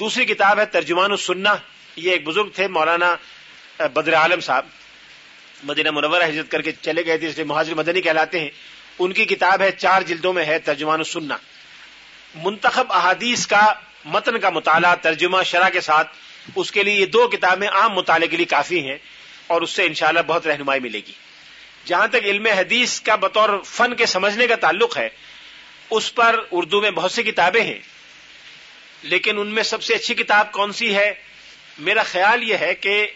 دوسری کتاب ہے، ترجمان السنہ، یہ ایک بزرگ تھے، مولانا بدر عالم صاحب۔ مدینہ منورہ حضرت کر کے چلے گئے تھے، اس لیے مہاجر مدنی کہلاتے ہیں۔ ان کی کتاب ہے، چار جلدوں میں ہے، ترجمان السنہ۔ منتخب احادیث کا متن کا مطالعہ، ترجمہ، شرح کے ساتھ، اس کے لیے یہ دو کتابیں عام مطالعے کے لیے کافی ہیں اور اس سے انشاءاللہ بہت رہنمائی ملے گی۔ جہاں تک علم حدیث کا بطور فن کے سمجھنے کا تعلق ہے اس پر اردو میں بہت سی کتابیں ہیں۔ لیکن ان میں سب سے اچھی کتاب کون سی ہے؟ میرا خیال یہ ہے کہ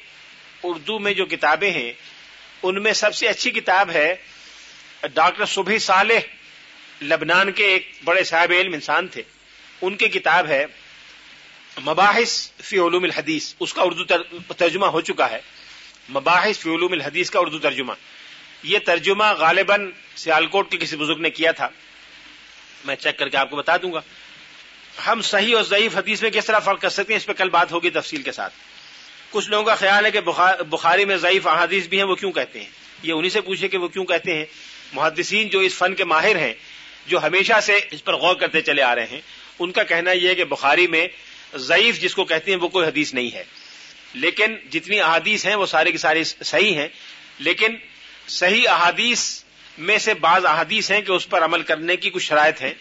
اردو میں جو کتابیں ہیں، ان میں سب سے اچھی کتاب ہے ڈاکٹر صبحی صالح لبنان کے ایک بڑے صاحب علم انسان تھے۔ ان کی کتاب ہے مباحث فی علوم الحدیث۔ اس کا اردو ترجمہ ہو چکا ہے۔ مباحث فی علوم الحدیث کا اردو ترجمہ۔ یہ ترجمہ غالباً سیالکوٹ کے کسی بزرگ نے کیا تھا۔ میں چیک کر کے آپ کو بتا دوں گا۔ ہم صحیح اور ضعیف حدیث میں کس طرح فرق کر سکتے ہیں؟ اس پہ کل بات ہوگی تفصیل کے ساتھ۔ کچھ لوگوں کا خیال ہے کہ بخاری میں ضعیف احادیث بھی ہیں، وہ کیوں کہتے ہیں؟ یہ انہیں سے پوچھے کہ وہ کیوں کہتے ہیں؟ محدثین جو اس فن کے ماہر ہیں، جو ہمیشہ سے اس پر غور کرتے چلے آ رہے ہیں، ان کا کہنا یہ ہے کہ بخاری میں ضعیف جس کو کہتے ہیں، وہ کوئی حدیث نہیں ہے۔ لیکن جتنی احادیث ہیں، وہ سارے کی ساری صحیح ہیں۔ لیکن صحیح احادیث میں سے بعض احادیث ہیں کہ اس پر عمل کرنے کی کچھ شرائط ہیں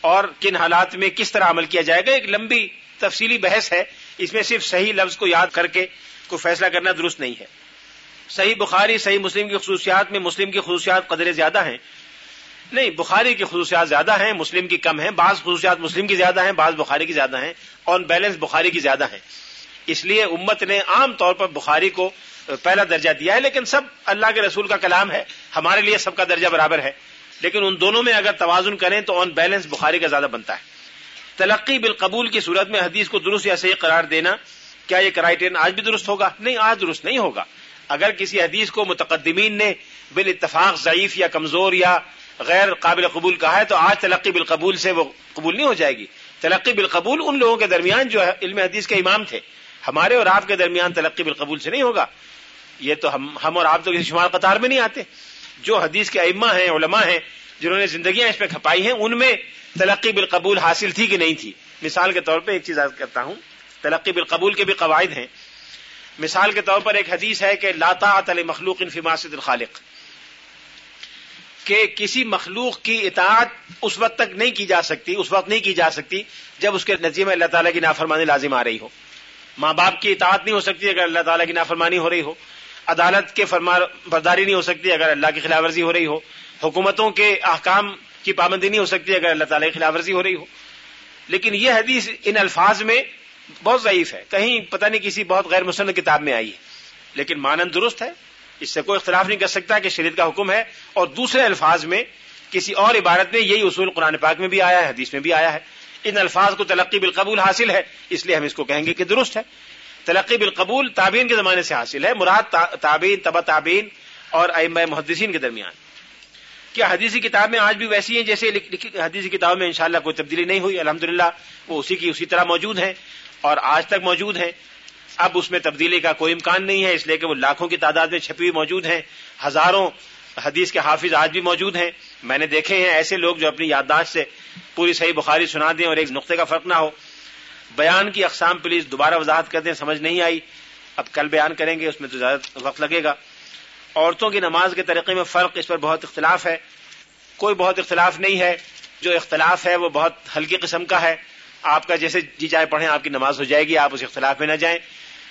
اور کن حالات میں کس طرح عمل کیا جائے گا، ایک لمبی تفصیلی بحث ہے۔ اس میں صرف صحیح لفظ کو یاد کر کے کوئی فیصلہ کرنا درست نہیں ہے۔ صحیح بخاری، صحیح مسلم کی خصوصیات میں مسلم کی خصوصیات قدرے زیادہ ہیں۔ نہیں، بخاری کی خصوصیات زیادہ ہیں، مسلم کی کم ہیں۔ بعض خصوصیات مسلم کی زیادہ ہیں، بعض بخاری کی زیادہ ہیں۔ آن بیلنس بخاری کی زیادہ ہیں۔ اس لیے امت نے عام طور پر بخاری کو پہلا درجہ دیا ہے، لیکن سب اللہ کے رسول کا کلام ہے، ہمارے لیے سب کا درجہ برابر ہے۔ لیکن ان دونوں میں اگر توازن کریں تو آن بیلنس بخاری کا زیادہ بنتا ہے۔ تلقی بالقبول کی صورت میں حدیث کو درست یا صحیح قرار دینا، کیا یہ کرائٹرین آج بھی درست ہوگا؟ نہیں، آج درست نہیں ہوگا۔ اگر کسی حدیث کو متقدمین نے بال اتفاق ضعیف یا کمزور یا غیر قابل قبول کہا ہے، تو آج تلقی بالقبول سے وہ قبول نہیں ہو جائے گی۔ تلقی بالقبول ان لوگوں کے درمیان جو علم حدیث کے امام تھے، ہمارے اور آپ کے درمیان تلقی بالقبول سے نہیں ہوگا۔ یہ تو ہم ہم اور آپ تو کسی شمار قطار میں نہیں آتے۔ جو حدیث کے ائمہ ہیں، علماء ہیں، جنہوں نے زندگیاں اس پہ کھپائی ہیں، ان میں تلقی بالقبول حاصل تھی کہ نہیں تھی۔ مثال کے طور پہ ایک چیز کرتا ہوں، تلقی بالقبول کے بھی قواعد ہیں۔ مثال کے طور پر ایک حدیث ہے کہ لاتا تل مخلوق انفماسد الخالق۔ کہ کسی مخلوق کی اطاعت اس وقت تک نہیں کی جا سکتی، اس وقت نہیں کی جا سکتی جب اس کے نتیجے میں اللہ تعالیٰ کی نافرمانی لازم آ رہی ہو۔ ماں باپ کی اطاعت نہیں ہو سکتی اگر اللہ تعالیٰ کی نافرمانی ہو رہی ہو۔ عدالت کے فرما برداری نہیں ہو سکتی اگر اللہ کی خلاف ورزی ہو رہی ہو۔ حکومتوں کے احکام کی پابندی نہیں ہو سکتی اگر اللہ تعالیٰ کی خلاف ورزی ہو رہی ہو۔ لیکن یہ حدیث ان الفاظ میں بہت ضعیف ہے۔ کہیں پتہ نہیں کسی بہت غیر مسلم کتاب میں آئی ہے۔ لیکن مانند درست ہے۔ اس سے کوئی اختلاف نہیں کر سکتا کہ شریعت کا حکم ہے۔ اور دوسرے الفاظ میں کسی اور عبارت میں یہی اصول قرآن پاک میں بھی آیا ہے، حدیث میں بھی آیا ہے۔ ان الفاظ کو تلقی بالقبول حاصل ہے۔ اس لیے ہم اس کو کہیں گے کہ درست ہے۔ تلقی بالقبول تابین کے زمانے سے حاصل ہے، مراد تابین تبا تابین اور ام محدثین کے درمیان۔ کیا حدیثی کتاب میں آج بھی ویسی ہیں جیسے حدیثی کتاب میں انشاءاللہ کوئی تبدیلی نہیں ہوئی، الحمدللہ وہ اسی کی اسی طرح موجود ہیں اور آج تک موجود ہیں۔ اب اس میں تبدیلی کا کوئی امکان نہیں ہے، اس لیے کہ وہ لاکھوں کی تعداد میں چھپی ہوئی موجود ہیں۔ ہزاروں حدیث کے حافظ آج بھی موجود ہیں۔ میں نے دیکھے ہیں ایسے لوگ جو اپنی یادداشت سے پوری صحیح بخاری سنا دیں اور ایک نقطے کا فرق نہ ہو۔ بیان کی اقسام پلیز دوبارہ وضاحت کر دیں، سمجھ نہیں آئی۔ اب کل بیان کریں گے، اس میں تو زیادہ وقت لگے گا۔ عورتوں کی نماز کے طریقے میں فرق اس پر بہت اختلاف ہے۔ کوئی بہت اختلاف نہیں ہے۔ جو اختلاف ہے، وہ بہت ہلکی قسم کا ہے۔ آپ کا جیسے جی جائے پڑھیں، آپ کی نماز ہو جائے گی، آپ اس اختلاف میں نہ جائیں۔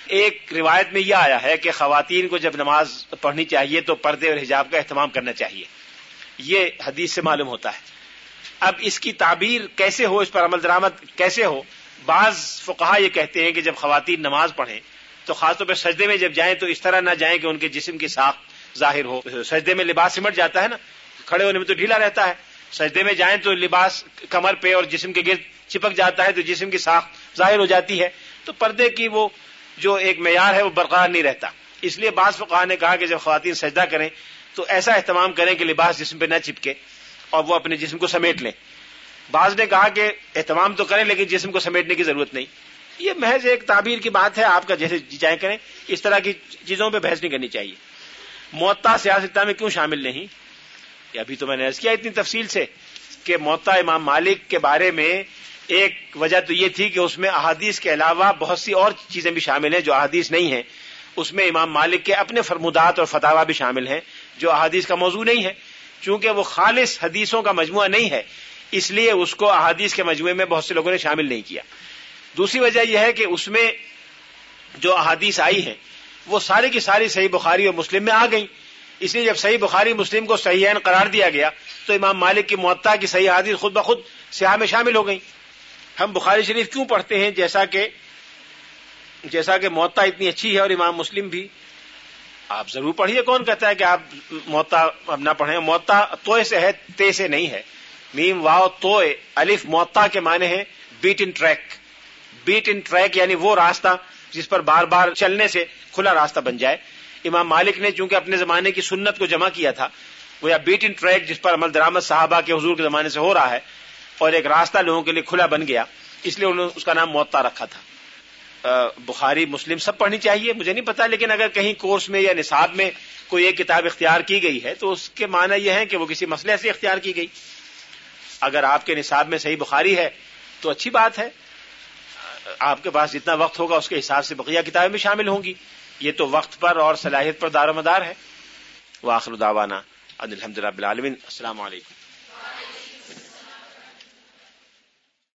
ایک روایت میں یہ آیا ہے کہ خواتین کو جب نماز پڑھنی چاہیے تو پردے اور حجاب کا اہتمام کرنا چاہیے۔ یہ حدیث سے معلوم ہوتا ہے۔ اب اس کی تعبیر کیسے ہو، اس پر عمل درامد کیسے ہو؟ بعض فقہا یہ کہتے ہیں کہ جب خواتین نماز پڑھیں، تو خاص طور پہ سجدے میں جب جائیں تو اس طرح نہ جائیں کہ ان کے جسم کی ساخت ظاہر ہو۔ سجدے میں لباس سمٹ جاتا ہے نا، کھڑے ہونے میں تو ڈھیلا رہتا ہے۔ سجدے میں جائیں تو لباس کمر پہ اور جسم کے گرد چپک جاتا ہے تو جسم کی ساخت ظاہر ہو جاتی ہے۔ تو پردے کی وہ جو ایک معیار ہے وہ برقرار نہیں رہتا۔ اس لیے بعض فقہ نے کہا کہ جب خواتین سجدہ کریں تو ایسا اہتمام کریں کہ لباس جسم پہ نہ چپکے اور وہ اپنے جسم کو سمیٹ لیں۔ بعض نے کہا کہ اہتمام تو کریں لیکن جسم کو سمیٹنے کی ضرورت نہیں۔ یہ محض ایک تعبیر کی بات ہے، آپ کا جیسے جی چاہے کریں، اس طرح کی چیزوں پہ بحث نہیں کرنی چاہیے۔ معطا سیاستہ میں کیوں شامل نہیں؟ ابھی تو میں نے کیا اتنی تفصیل سے کہ معطا امام مالک کے بارے میں ایک وجہ تو یہ تھی کہ اس میں احادیث کے علاوہ بہت سی اور چیزیں بھی شامل ہیں جو احادیث نہیں ہیں۔ اس میں امام مالک کے اپنے فرمودات اور فتوا بھی شامل ہیں، جو احادیث کا موضوع نہیں ہے۔ چونکہ وہ خالص حدیثوں کا مجموعہ نہیں ہے اس لیے اس کو احادیث کے مجموعے میں بہت سے لوگوں نے شامل نہیں کیا۔ دوسری وجہ یہ ہے کہ اس میں جو احادیث آئی ہیں، وہ ساری کی ساری صحیح بخاری اور مسلم میں آ گئیں۔ اس لیے جب صحیح بخاری مسلم کو صحیح قرار دیا گیا، تو امام مالک کی معطا کی صحیح حادث خود بخود سیاح میں شامل ہو گئی ہم بخاری شریف کیوں پڑھتے ہیں؟ جیسا کہ جیسا کہ معطا اتنی اچھی ہے اور امام مسلم بھی۔ آپ ضرور پڑھیے کون کہتا ہے کہ آپ معطا اب نہ پڑھیں؟ معطا توئے سے ہے، تے سے نہیں ہے۔ میم واؤ تو الف معطا کے معنی ہیں beaten track. Beaten track یعنی وہ راستہ جس پر بار بار چلنے سے کھلا راستہ بن جائے. امام مالک نے چونکہ اپنے زمانے کی سنت کو جمع کیا تھا، وہ یا بیٹ ان ٹریک جس پر عمل درامد صحابہ کے حضور کے زمانے سے ہو رہا ہے اور ایک راستہ لوگوں کے لیے کھلا بن گیا، اس لیے انہوں نے اس کا نام معطا رکھا تھا۔ بخاری، مسلم سب پڑھنی چاہیے، مجھے نہیں پتا، لیکن اگر کہیں کورس میں یا نصاب میں کوئی ایک کتاب اختیار کی گئی ہے تو اس کے معنی یہ ہے کہ وہ کسی مسئلے سے اختیار کی گئی۔ اگر آپ کے نصاب میں صحیح بخاری ہے تو اچھی بات ہے۔ آپ کے پاس جتنا وقت ہوگا اس کے حساب سے بقیہ کتابیں بھی شامل ہوں گی۔ یہ تو وقت پر اور صلاحیت پر دار و مدار ہے۔ وہ آخر داوانہ الحمد للہ العالمین۔ السلام علیکم۔